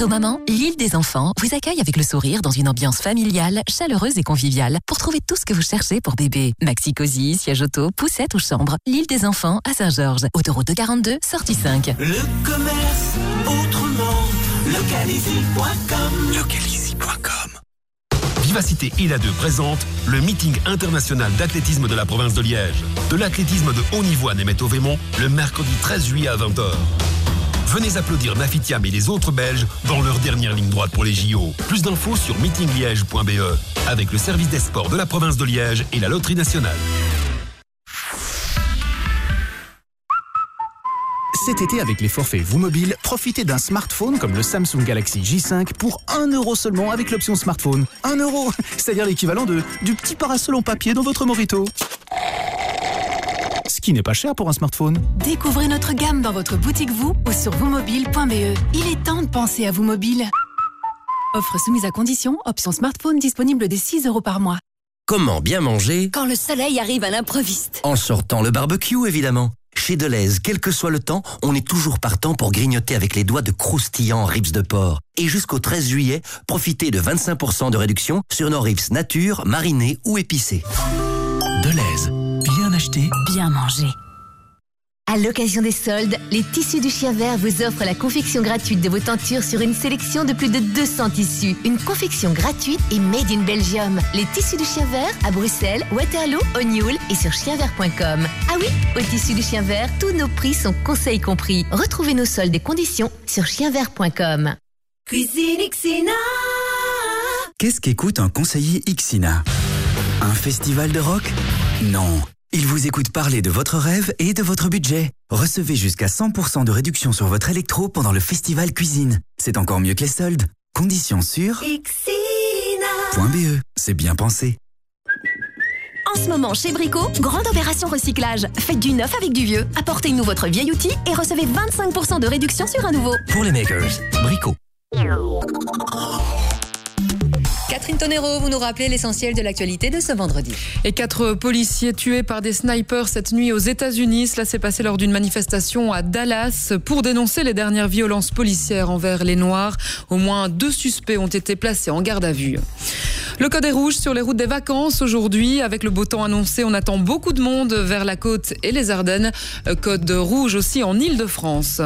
Bientôt maman, l'île des enfants vous accueille avec le sourire dans une ambiance familiale, chaleureuse et conviviale pour trouver tout ce que vous cherchez pour bébé. Maxi cosy, siège auto, poussette ou chambre. L'île des enfants à Saint-Georges, autoroute de 42, sortie 5. Le commerce autrement. Localizy.com. Localizy.com Vivacité Île 2 présente le meeting international d'athlétisme de la province de Liège. De l'athlétisme de haut niveau à Németh-au-Vémont, le mercredi 13 juillet à 20h. Venez applaudir Nafitiam et les autres Belges dans leur dernière ligne droite pour les JO. Plus d'infos sur meetingliège.be avec le service des sports de la province de Liège et la Loterie nationale. Cet été, avec les forfaits Vous Mobile, profitez d'un smartphone comme le Samsung Galaxy J5 pour 1 euro seulement avec l'option smartphone. 1 euro C'est-à-dire l'équivalent de, du petit parasol en papier dans votre morito. Ce qui n'est pas cher pour un smartphone. Découvrez notre gamme dans votre boutique vous ou sur vousmobile.be. Il est temps de penser à vous mobile. Offre soumise à condition, option smartphone disponible dès 6 euros par mois. Comment bien manger Quand le soleil arrive à l'improviste. En sortant le barbecue, évidemment. Chez Deleuze, quel que soit le temps, on est toujours partant pour grignoter avec les doigts de croustillants ribs de porc. Et jusqu'au 13 juillet, profitez de 25% de réduction sur nos ribs nature, marinés ou épicés. Deleuze, bien manger. À l'occasion des soldes, les tissus du chien vert vous offrent la confection gratuite de vos tentures sur une sélection de plus de 200 tissus. Une confection gratuite et made in Belgium. Les tissus du chien vert à Bruxelles, Waterloo, O'Neill et sur chienvert.com. Ah oui, au tissu du chien vert, tous nos prix sont conseils compris. Retrouvez nos soldes et conditions sur chienvert.com. Cuisine Xina Qu'est-ce qu'écoute un conseiller Ixina? Un festival de rock? Non. Il vous écoute parler de votre rêve et de votre budget. Recevez jusqu'à 100% de réduction sur votre électro pendant le festival cuisine. C'est encore mieux que les soldes. Conditions sur Xina .be. C'est bien pensé. En ce moment, chez Brico, grande opération recyclage. Faites du neuf avec du vieux. Apportez-nous votre vieil outil et recevez 25% de réduction sur un nouveau. Pour les makers, Brico. Catherine Tonero, vous nous rappelez l'essentiel de l'actualité de ce vendredi. Et quatre policiers tués par des snipers cette nuit aux États-Unis. Cela s'est passé lors d'une manifestation à Dallas pour dénoncer les dernières violences policières envers les Noirs. Au moins deux suspects ont été placés en garde à vue. Le code est rouge sur les routes des vacances aujourd'hui. Avec le beau temps annoncé, on attend beaucoup de monde vers la côte et les Ardennes. Code rouge aussi en Ile-de-France.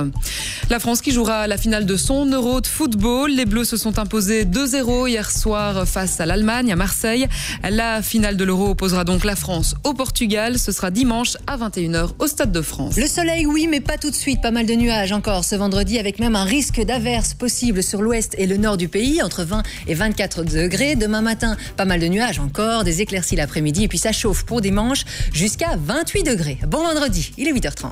La France qui jouera la finale de son Euro de football. Les Bleus se sont imposés 2-0 hier soir face à l'Allemagne à Marseille. La finale de l'Euro opposera donc la France au Portugal. Ce sera dimanche à 21h au Stade de France. Le soleil, oui, mais pas tout de suite. Pas mal de nuages encore ce vendredi, avec même un risque d'averse possible sur l'ouest et le nord du pays, entre 20 et 24 degrés. Demain matin, pas mal de nuages encore, des éclaircies l'après-midi, et puis ça chauffe pour dimanche jusqu'à 28 degrés. Bon vendredi, il est 8h30.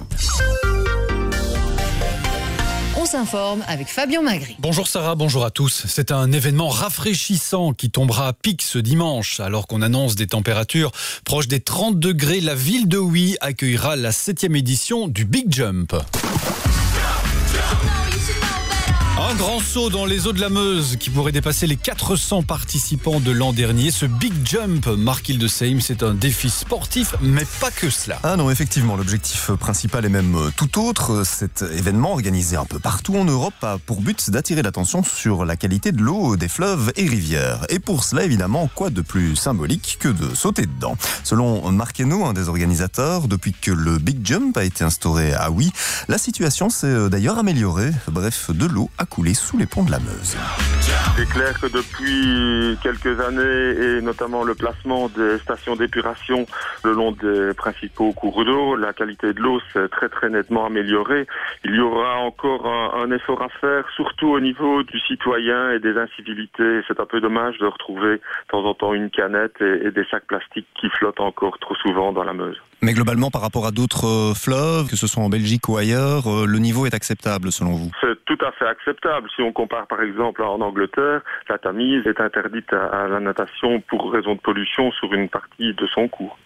On s'informe avec Fabien Magri. Bonjour Sarah, bonjour à tous. C'est un événement rafraîchissant qui tombera à pic ce dimanche. Alors qu'on annonce des températures proches des 30 degrés, la ville de Oui accueillera la 7 édition du Big Jump. Un grand saut dans les eaux de la Meuse qui pourrait dépasser les 400 participants de l'an dernier. Ce Big Jump, Marc Hildesheim, c'est un défi sportif, mais pas que cela. Ah non, effectivement, l'objectif principal est même tout autre. Cet événement, organisé un peu partout en Europe, a pour but d'attirer l'attention sur la qualité de l'eau des fleuves et rivières. Et pour cela, évidemment, quoi de plus symbolique que de sauter dedans? Selon Marc un des organisateurs, depuis que le Big Jump a été instauré à Oui, la situation s'est d'ailleurs améliorée. Bref, de l'eau a coulé sous. C'est clair que depuis quelques années, et notamment le placement des stations d'épuration le long des principaux cours d'eau, la qualité de l'eau s'est très très nettement améliorée. Il y aura encore un, effort à faire, surtout au niveau du citoyen et des incivilités. C'est un peu dommage de retrouver de temps en temps une canette et, et des sacs plastiques qui flottent encore trop souvent dans la Meuse. Mais globalement, par rapport à d'autres fleuves, que ce soit en Belgique ou ailleurs, le niveau est acceptable selon vous? C'est tout à fait acceptable. Si on compare par exemple en Angleterre, la Tamise est interdite à la natation pour raison de pollution sur une partie de son cours.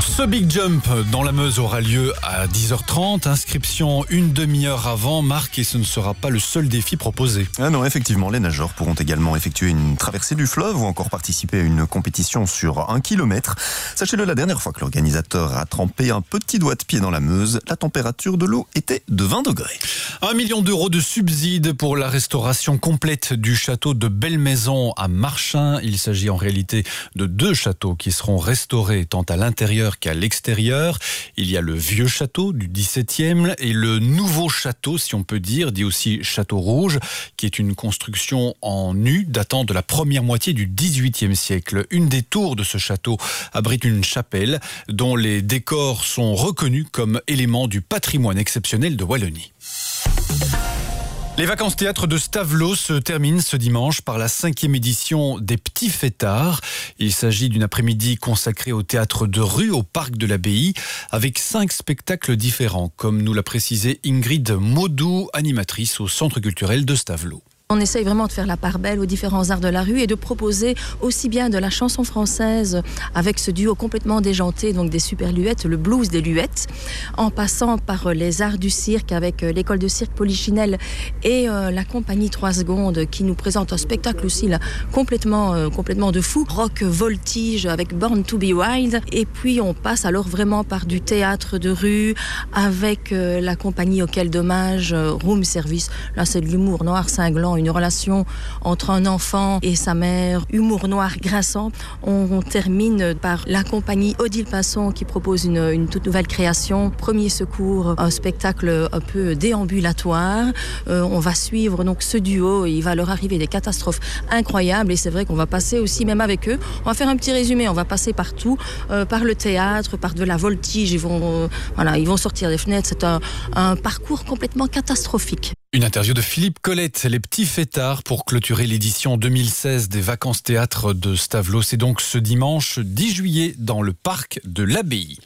Ce Big Jump dans la Meuse aura lieu à 10h30. Inscription une demi-heure avant. Marc, et ce ne sera pas le seul défi proposé. Ah non, effectivement, les nageurs pourront également effectuer une traversée du fleuve ou encore participer à une compétition sur un kilomètre. Sachez-le, la dernière fois que l'organisateur a trempé un petit doigt de pied dans la Meuse, la température de l'eau était de 20 degrés. Un million d'euros de subsides pour la restauration complète du château de Belle-Maison à Marchin. Il s'agit en réalité de deux châteaux qui seront restaurés tant à l'intérieur qu'à l'extérieur. Il y a le vieux château du 17e et le nouveau château, si on peut dire, dit aussi château rouge, qui est une construction en nu datant de la première moitié du 18e siècle. Une des tours de ce château abrite une chapelle dont les décors sont reconnus comme éléments du patrimoine exceptionnel de Wallonie. Les vacances théâtre de Stavelot se terminent ce dimanche par la cinquième édition des Petits Fêtards. Il s'agit d'une après-midi consacrée au théâtre de rue au parc de l'Abbaye avec cinq spectacles différents, comme nous l'a précisé Ingrid Maudou, animatrice au Centre culturel de Stavelot. On essaye vraiment de faire la part belle aux différents arts de la rue et de proposer aussi bien de la chanson française avec ce duo complètement déjanté, donc des super luettes, le blues des luettes, en passant par les arts du cirque avec l'école de cirque Polichinelle et euh, la compagnie 3 secondes qui nous présente un spectacle aussi complètement, euh, complètement de fou, rock voltige avec Born to be Wild. Et puis on passe alors vraiment par du théâtre de rue avec euh, la compagnie auquel dommage, Room Service. Là c'est de l'humour noir cinglant une relation entre un enfant et sa mère, humour noir grinçant. On, termine par la compagnie Odile Passon qui propose une, toute nouvelle création, Premier Secours, un spectacle un peu déambulatoire. Euh, on va suivre donc ce duo, il va leur arriver des catastrophes incroyables et c'est vrai qu'on va passer aussi même avec eux. On va faire un petit résumé, on va passer partout, euh, par le théâtre, par de la voltige, ils vont, euh, voilà, ils vont sortir des fenêtres. C'est un parcours complètement catastrophique. Une interview de Philippe Colette, les petits fêtards pour clôturer l'édition 2016 des vacances théâtre de Stavelot. C'est donc ce dimanche 10 juillet dans le parc de l'Abbaye.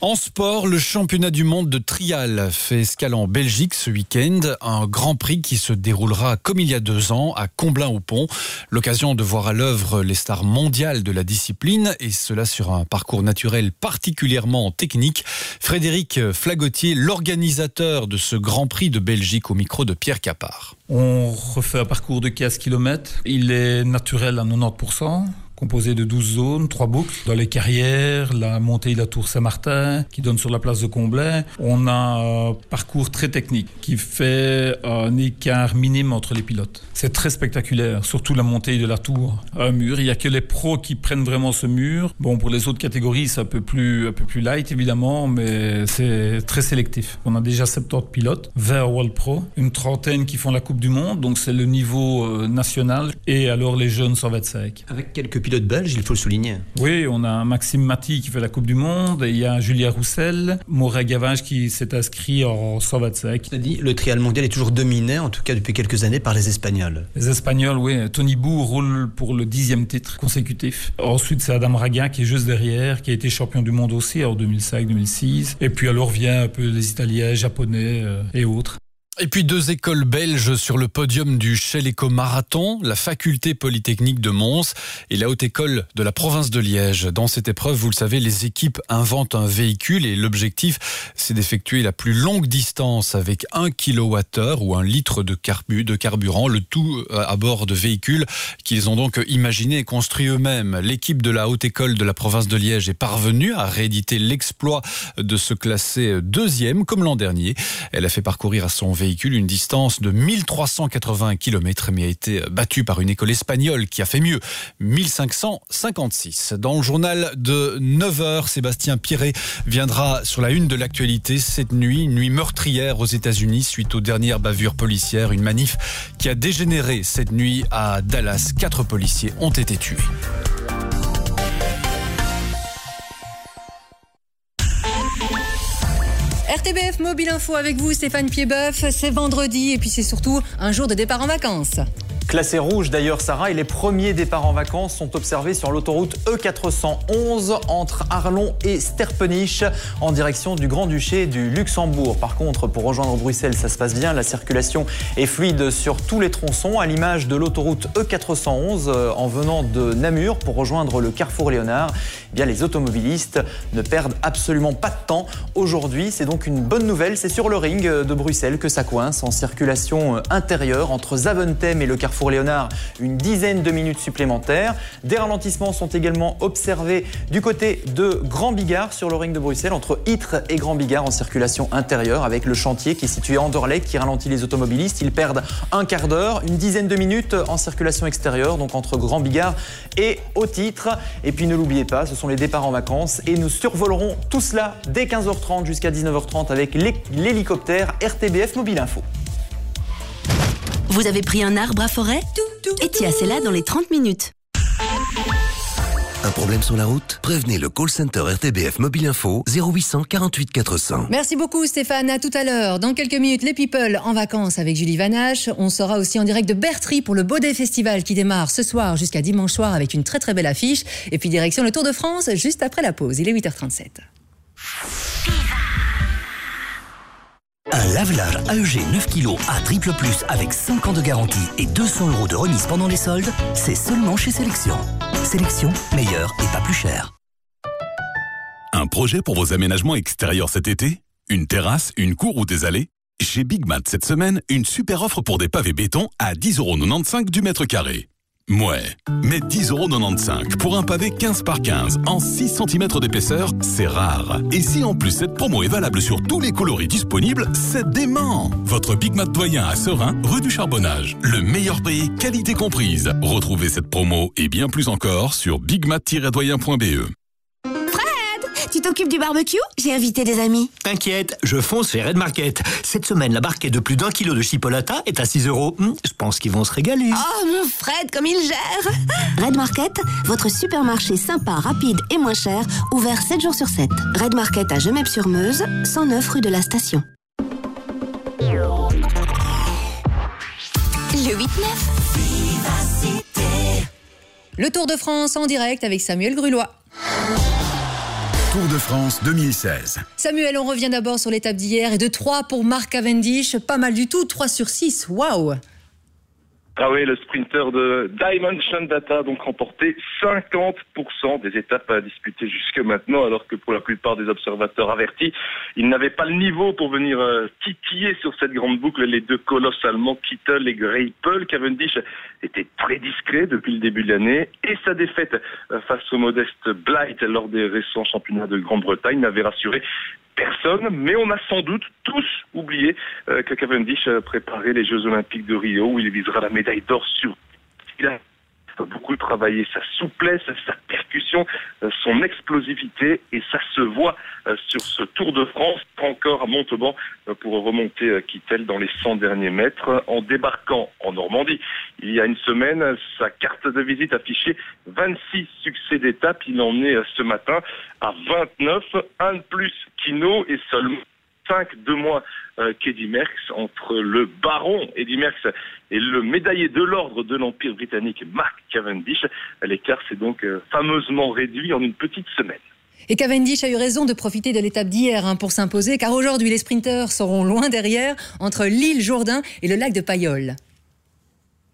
En sport, le championnat du monde de trial fait escale en Belgique ce week-end. Un grand prix qui se déroulera comme il y a deux ans à Comblain-au-Pont. L'occasion de voir à l'œuvre les stars mondiales de la discipline et cela sur un parcours naturel particulièrement technique. Frédéric Flagotier, l'organisateur de ce grand prix de Belgique au micro de Pierre Capard. On refait un parcours de 15 km. Il est naturel à 90% composé de 12 zones, 3 boucles. Dans les carrières, la montée de la tour Saint-Martin qui donne sur la place de Comblain. On a un parcours très technique qui fait un écart minime entre les pilotes. C'est très spectaculaire, surtout la montée de la tour. Un mur, il n'y a que les pros qui prennent vraiment ce mur. Bon, pour les autres catégories, c'est un peu plus, un peu plus light évidemment, mais c'est très sélectif. On a déjà 70 pilotes, 20 World Pro, une trentaine qui font la Coupe du Monde, donc c'est le niveau euh, national, et alors les jeunes 125. Avec quelques il faut le souligner. Oui, on a Maxime Maty qui fait la Coupe du Monde, et il y a Julia Roussel, Mauré Gavage qui s'est inscrit en 125. dit, le trial mondial est toujours dominé, en tout cas depuis quelques années, par les Espagnols. Les Espagnols, oui. Tony Bou roule pour le dixième titre consécutif. Ensuite, c'est Adam Raga qui est juste derrière, qui a été champion du monde aussi en 2005-2006. Et puis alors vient un peu les Italiens, Japonais euh, et autres. Et puis deux écoles belges sur le podium du Shell Eco Marathon, la faculté polytechnique de Mons et la haute école de la province de Liège. Dans cette épreuve, vous le savez, les équipes inventent un véhicule et l'objectif, c'est d'effectuer la plus longue distance avec 1 kWh ou un litre de, de carburant, le tout euh, à bord de véhicules qu'ils ont donc imaginé et construit eux-mêmes. L'équipe de la haute école de la province de Liège est parvenue à rééditer l'exploit de se classer deuxième comme l'an dernier. Elle a fait parcourir à son véhicule une distance de 1380 km mais a été battu par une école espagnole qui a fait mieux, 1556. Dans le journal de 9h, Sébastien Piré viendra sur la une de l'actualité cette nuit, nuit meurtrière aux États-Unis suite aux dernières bavures policières, une manif qui a dégénéré cette nuit à Dallas. Quatre policiers ont été tués. RTBF Mobile Info avec vous, Stéphane Piedboeuf. C'est vendredi et puis c'est surtout un jour de départ en vacances. Classé rouge d'ailleurs, Sarah, et les premiers départs en vacances sont observés sur l'autoroute E411 entre Arlon et Sterpenich en direction du Grand-Duché du Luxembourg. Par contre, pour rejoindre Bruxelles, ça se passe bien. La circulation est fluide sur tous les tronçons, à l'image de l'autoroute E411 euh, en venant de Namur pour rejoindre le carrefour Léonard. Eh bien, les automobilistes ne perdent absolument pas de temps aujourd'hui. C'est donc une bonne nouvelle. C'est sur le ring de Bruxelles que ça coince en circulation intérieure entre Zaventem et le carrefour pour Léonard une dizaine de minutes supplémentaires. Des ralentissements sont également observés du côté de Grand Bigard sur le ring de Bruxelles entre Ytre et Grand Bigard en circulation intérieure avec le chantier qui est situé à Anderlecht qui ralentit les automobilistes. Ils perdent un quart d'heure, une dizaine de minutes en circulation extérieure donc entre Grand Bigard et au titre. Et puis ne l'oubliez pas, ce sont les départs en vacances et nous survolerons tout cela dès 15h30 jusqu'à 19h30 avec l'hélicoptère RTBF Mobile Info. Vous avez pris un arbre à forêt Etia, c'est là dans les 30 minutes. Un problème sur la route Prévenez le call center RTBF Mobile Info 0800 48 400. Merci beaucoup Stéphane, à tout à l'heure. Dans quelques minutes, les people en vacances avec Julie Vanache. On sera aussi en direct de Bertry pour le Baudet Festival qui démarre ce soir jusqu'à dimanche soir avec une très très belle affiche. Et puis direction le Tour de France juste après la pause. Il est 8h37. Un lave-linge AEG 9 kg à triple plus avec 5 ans de garantie et 200 euros de remise pendant les soldes, c'est seulement chez Sélection. Sélection, meilleur et pas plus cher. Un projet pour vos aménagements extérieurs cet été? Une terrasse, une cour ou des allées? Chez Big Mat cette semaine, une super offre pour des pavés béton à 10,95 euros du mètre carré. Ouais, mais 10,95€ pour un pavé 15 par 15 en 6 cm d'épaisseur, c'est rare. Et si en plus cette promo est valable sur tous les coloris disponibles, c'est dément Votre Big doyen à Serein, rue du Charbonnage. Le meilleur prix, qualité comprise. Retrouvez cette promo et bien plus encore sur bigmat-doyen.be. Tu t'occupes du barbecue? J'ai invité des amis. T'inquiète, je fonce chez Red Market. Cette semaine, la barquette de plus d'un kilo de chipolata est à 6 euros. Hmm, je pense qu'ils vont se régaler. Oh, mon Fred, comme il gère Red Market, votre supermarché sympa, rapide et moins cher, ouvert 7 jours sur 7. Red Market à Gemep-sur-Meuse, 109 rue de la Station. Le 8-9 Le Tour de France en direct avec Samuel Grulois. Tour de France 2016. Samuel, on revient d'abord sur l'étape d'hier et de 3 pour Marc Cavendish. Pas mal du tout, 3 sur 6. Waouh ah oui, le sprinter de Diamond Shandata a donc remporté 50% des étapes à disputer jusque maintenant, alors que pour la plupart des observateurs avertis, il n'avait pas le niveau pour venir euh, titiller sur cette grande boucle les deux colosses allemands Kittel et Greipel. Cavendish était très discret depuis le début de l'année et sa défaite euh, face au modeste Blight lors des récents championnats de Grande-Bretagne n'avait rassuré personne, mais on a sans doute tous oublié euh, que Cavendish a préparé les Jeux Olympiques de Rio où il visera la médaille d'or sur beaucoup travaillé sa souplesse, sa percussion, euh, son explosivité et ça se voit euh, sur ce Tour de France encore à Montauban euh, pour remonter Kittel dans les 100 derniers mètres en débarquant en Normandie. Il y a une semaine, sa carte de visite affichait 26 succès d'étape. Il en est ce matin à 29, un de plus qu'Ino et seulement 5 de moins euh, qu'Eddie Merckx entre le baron Eddie Merckx et le médaillé de l'ordre de l'Empire britannique Mark Cavendish. L'écart s'est donc euh, fameusement réduit en une petite semaine. Et Cavendish a eu raison de profiter de l'étape d'hier hein, pour s'imposer, car aujourd'hui les sprinteurs seront loin derrière, entre l'île Jourdain et le lac de Payolle.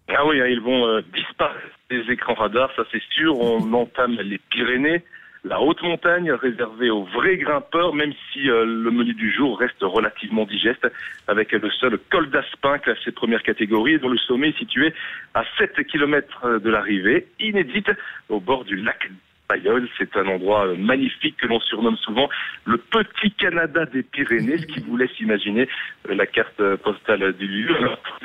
Ah oui, hein, ils vont euh, disparaître des écrans radars, ça c'est sûr. On entame les Pyrénées, la haute montagne réservée aux vrais grimpeurs, même si euh, le menu du jour reste relativement digeste, avec le seul col d'Aspin classé première catégorie, dont le sommet est situé à 7 km de l'arrivée, inédite au bord du lac C'est un endroit euh, magnifique que l'on surnomme souvent le petit Canada des Pyrénées, ce qui vous laisse imaginer euh, la carte postale du lieu.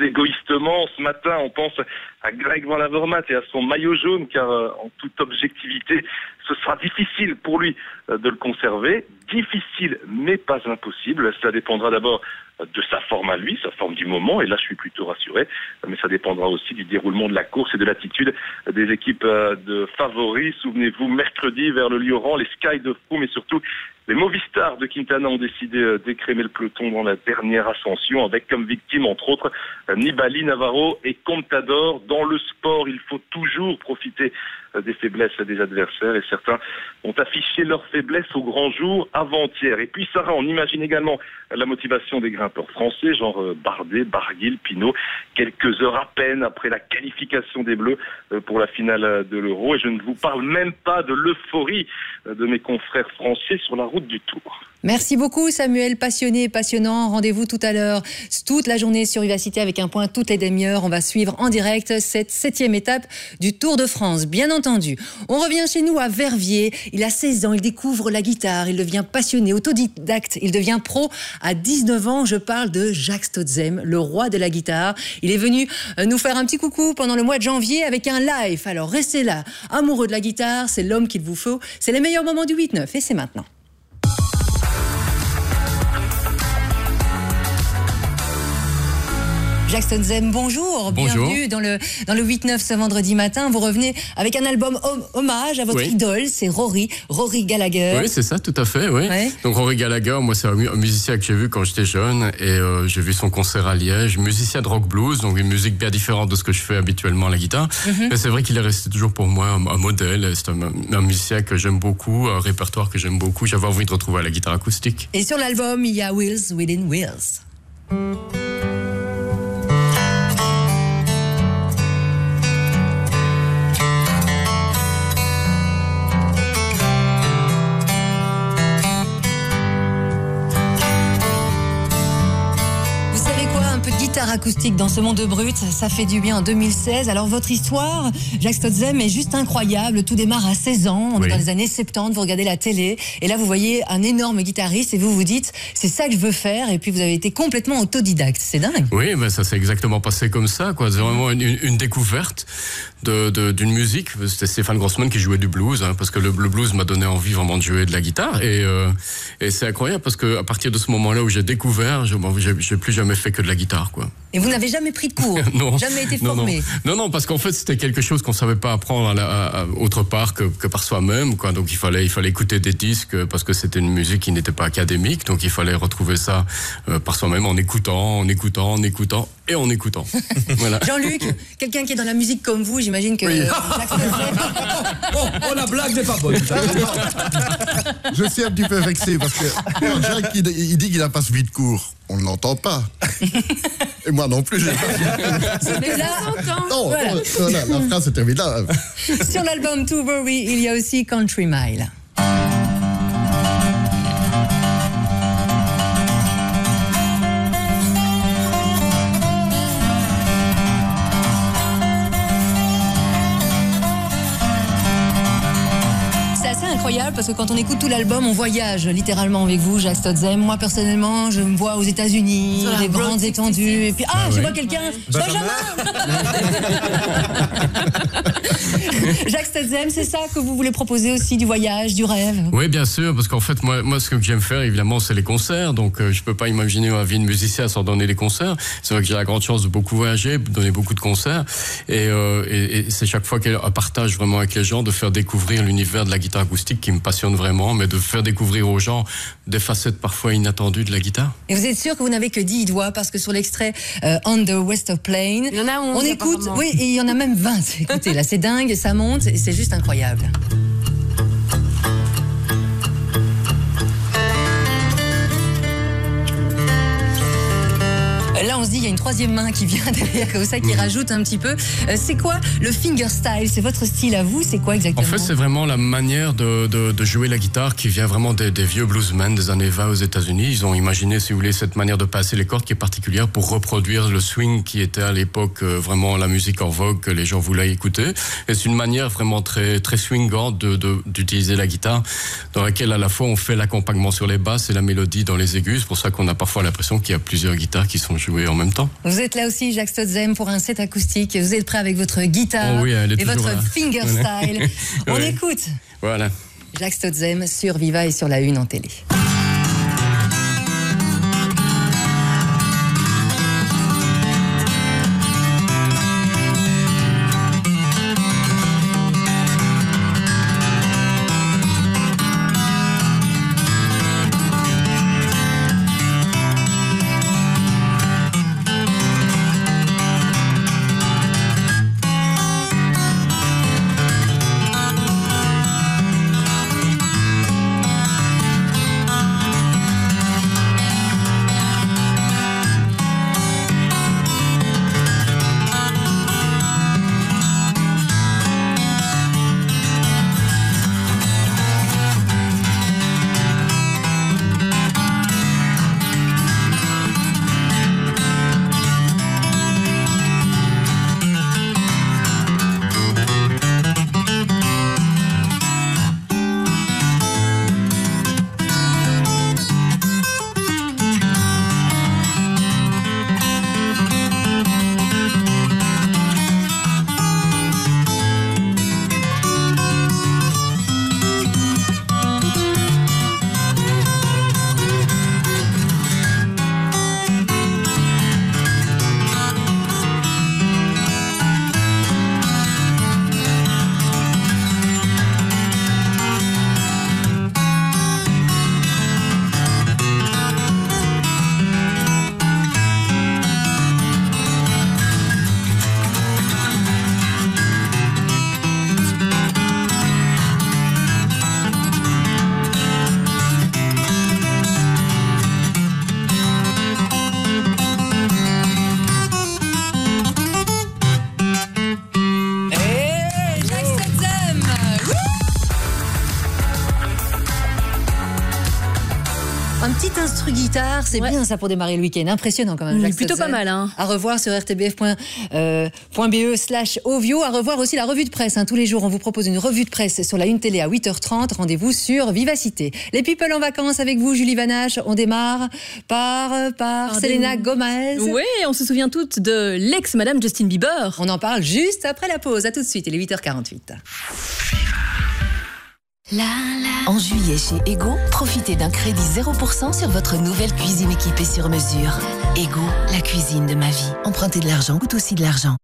Égoïstement, ce matin, on pense à Greg Van Lavermaet et à son maillot jaune, car en toute objectivité, ce sera difficile pour lui euh, de le conserver. Difficile, mais pas impossible. Ça dépendra d'abord de sa forme à lui, sa forme du moment, et là je suis plutôt rassuré, mais ça dépendra aussi du déroulement de la course et de l'attitude des équipes euh, de favoris. Souvenez-vous, mercredi vers le Lioran, les Sky de Froome mais surtout les Movistars de Quintana ont décidé euh, d'écrémer le peloton dans la dernière ascension, avec comme victime, entre autres, Nibali, Navarro et Contador. Dans le sport, il faut toujours profiter des faiblesses des adversaires et certains ont affiché leurs faiblesses au grand jour avant-hier. Et puis Sarah, on imagine également la motivation des grimpeurs français, genre euh, Bardet, Barguil, Pinot, quelques heures à peine après la qualification des Bleus euh, pour la finale de l'Euro. Et je ne vous parle même pas de l'euphorie euh, de mes confrères français sur la Merci beaucoup Samuel, passionné, passionnant. Rendez-vous tout à l'heure, toute la journée sur Vivacité avec un point toutes les demi-heures. On va suivre en direct cette septième étape du Tour de France, bien entendu. On revient chez nous à Verviers. Il a 16 ans, il découvre la guitare, il devient passionné, autodidacte, il devient pro. À 19 ans, je parle de Jacques Stotzem, le roi de la guitare. Il est venu euh, nous faire un petit coucou pendant le mois de janvier avec un live. Alors restez là, amoureux de la guitare, c'est l'homme qu'il vous faut. C'est les meilleurs moments du 8-9 et c'est maintenant. Jackson Zem, bonjour. Bienvenue dans le, dans le 8-9 ce vendredi matin. Vous revenez avec un album hommage à votre idole, c'est Rory, Rory Gallagher. Oui, c'est ça, tout à fait, oui. Donc Rory Gallagher, moi, c'est un, musicien que j'ai vu quand j'étais jeune et euh, j'ai vu son concert à Liège. Musicien de rock blues, donc une musique bien différente de ce que je fais habituellement à la guitare. Mhm. Mais c'est vrai qu'il est resté toujours pour moi un, modèle. C'est un, un, musicien que j'aime beaucoup, un répertoire que j'aime beaucoup. J'avais envie de retrouver à la guitare acoustique. Et sur l'album, il y a Wheels Within Wheels. Acoustique dans ce monde brut, ça fait du bien en 2016. Alors votre histoire, Jacques Stotzem, est juste incroyable. Tout démarre à 16 ans, on est dans les années 70, vous regardez la télé, et là vous voyez un énorme guitariste et vous vous dites, c'est ça que je veux faire, et puis vous avez été complètement autodidacte. C'est dingue. Oui, mais ça s'est exactement passé comme ça. C'est vraiment une, découverte d'une de, musique. C'était Stéphane Grossman qui jouait du blues, hein, parce que le, blues m'a donné envie vraiment de jouer de la guitare. Et, euh, et c'est incroyable parce que à partir de ce moment-là où j'ai découvert, je n'ai plus jamais fait que de la guitare. quoi. Et vous n'avez jamais pris de cours Non. Jamais été non. formé Non, non, parce qu'en fait, c'était quelque chose qu'on savait pas apprendre à la- à- à- autre part que, que par soi-même, quoi. Donc, il fallait, il fallait écouter des disques euh, parce que c'était une musique qui n'était pas académique. Donc, il fallait retrouver ça euh, par soi-même en écoutant, en écoutant, en écoutant et en écoutant. voilà. Jean-Luc, quelqu'un qui est dans la musique comme vous, j'imagine que. Jacques Stolzem- Oh, la blague n'est pas bonne. Je suis un petit peu vexé parce que Jacques il, il dit qu'il n'a pas suivi de cours. On ne l'entend pas. Et moi non plus, j'ai pas. Mais là, Non, voilà. non, voilà, la phrase. Sur l'album To Worry, il y a aussi Country Mile. Incroyable parce que quand on écoute tout l'album, on voyage littéralement avec vous, Jacques Stotzem. Moi, personnellement, je me vois aux États-Unis, Route grandes 66. étendues. Et puis, ah, Bah je vois quelqu'un. Benjamin. Jacques Stotzem, c'est ça que vous voulez proposer aussi, du voyage, du rêve? Oui, bien sûr, parce qu'en fait, moi, moi, ce que j'aime faire, évidemment, c'est les concerts. Donc, euh, je peux pas imaginer ma vie de musicien sans donner des concerts. C'est vrai que j'ai la grande chance de beaucoup voyager, de donner beaucoup de concerts. Et, euh, et, et c'est chaque fois qu'un partage vraiment avec les gens, de faire découvrir l'univers de la guitare acoustique qui me passionne vraiment, mais de faire découvrir aux gens des facettes parfois inattendues de la guitare. Et vous êtes sûr que vous n'avez que 10 doigts parce que sur l'extrait euh, On the West of Plain, Il y en a 11, on écoute, oui, et il y en a même 20. Écoutez, là, c'est dingue, ça monte, et c'est juste incroyable. Là, on se dit, il y a une troisième main qui vient derrière, comme ça, qui rajoute un petit peu. Euh, c'est quoi le fingerstyle C'est votre style à vous? C'est quoi exactement? En fait, c'est vraiment la manière de, de, de jouer la guitare qui vient vraiment des, des vieux bluesmen des années 20 aux États-Unis. Ils ont imaginé, si vous voulez, cette manière de passer les cordes qui est particulière pour reproduire le swing qui était à l'époque euh, vraiment la musique en vogue que les gens voulaient écouter. Et c'est une manière vraiment très, très swingante de- d'utiliser la guitare dans laquelle à la fois on fait l'accompagnement sur les basses et la mélodie dans les aigus. C'est pour ça qu'on a parfois l'impression qu'il y a plusieurs guitares qui sont jouées en même temps. Vous êtes là aussi, Jacques Stotzem, pour un set acoustique. Vous êtes prêt avec votre guitare Oh oui, et votre là. fingerstyle. On écoute Voilà. Jacques Stotzem sur Viva et sur la Une en télé. C'est bien ça pour démarrer le week-end. Impressionnant quand même. Jacques plutôt pas mal, hein. À revoir sur rtbf.be slash ovio. À revoir aussi la revue de presse. hein. Tous les jours, on vous propose une revue de presse sur la Une Télé à 8h30. Rendez-vous sur Vivacité. Les people en vacances avec vous, Julie Vanache. On démarre par, par Par Selena des- Gomez. Oui, on se souvient toutes de l'ex-madame Justin Bieber. On en parle juste après la pause. À tout de suite. Il est 8h48. En juillet chez Ego, profitez d'un crédit 0% sur votre nouvelle cuisine équipée sur mesure. Ego, la cuisine de ma vie. Emprunter de l'argent coûte aussi de l'argent.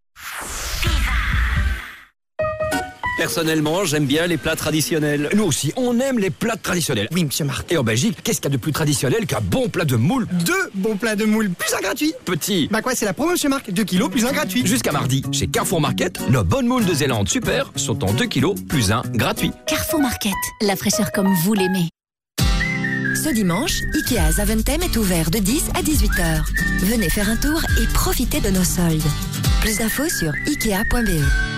Personnellement, j'aime bien les plats traditionnels. Nous aussi, on aime les plats traditionnels. Oui, monsieur Marc. Et en Belgique, qu'est-ce qu'il y a de plus traditionnel qu'un bon plat de moule Deux bons plats de moule, plus un gratuit. Petit. Bah quoi, c'est la promo, monsieur Marc. 2 kilos, plus un gratuit. Jusqu'à mardi, chez Carrefour Market, nos bonnes moules de Zélande super sont en 2 kilos, plus un gratuit. Carrefour Market, la fraîcheur comme vous l'aimez. Ce dimanche, Ikea Zaventem est ouvert de 10 à 18h. Venez faire un tour et profitez de nos soldes. Plus d'infos sur ikea.be.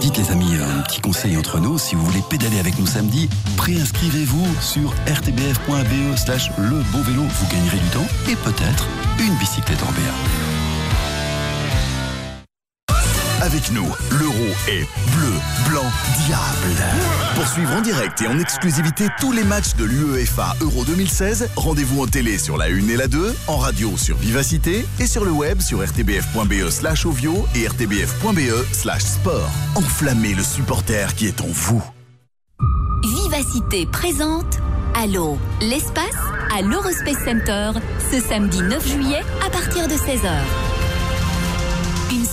Dites les amis, un petit conseil entre nous, si vous voulez pédaler avec nous samedi, préinscrivez-vous sur rtbf.be slash le vélo, vous gagnerez du temps et peut-être une bicyclette en BA. Avec nous, l'euro est bleu, blanc, diable. Pour suivre en direct et en exclusivité tous les matchs de l'UEFA Euro 2016, rendez-vous en télé sur la 1 et la 2, en radio sur Vivacité et sur le web sur rtbf.be slash ovio et rtbf.be slash sport. Enflammez le supporter qui est en vous. Vivacité présente Allo, l'espace à l'Eurospace Center ce samedi 9 juillet à partir de 16h.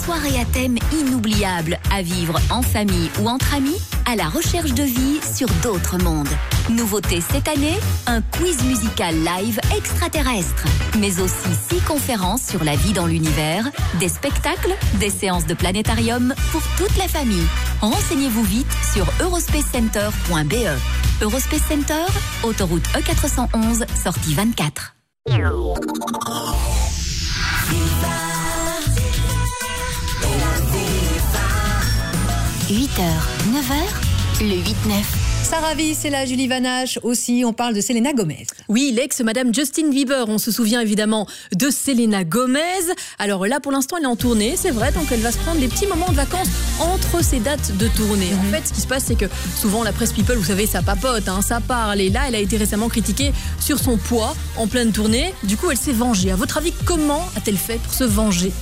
Soirée à thème inoubliable à vivre en famille ou entre amis à la recherche de vie sur d'autres mondes. Nouveauté cette année, un quiz musical live extraterrestre, mais aussi six conférences sur la vie dans l'univers, des spectacles, des séances de planétarium pour toute la famille. Renseignez-vous vite sur eurospacecenter.be. Eurospace Center, autoroute E411, sortie 24. 8h, 9h, le 8-9. Sarah Vie, c'est là, Julie Vanache aussi. On parle de Selena Gomez. Oui, l'ex-madame Justin Bieber. On se souvient évidemment de Selena Gomez. Alors là, pour l'instant, elle est en tournée, c'est vrai, donc elle va se prendre des petits moments de vacances entre ces dates de tournée. En fait, ce qui se passe, c'est que souvent la presse people, vous savez, ça papote, hein, ça parle. Et là, elle a été récemment critiquée sur son poids en pleine tournée. Du coup, elle s'est vengée. À votre avis, comment a-t-elle fait pour se venger?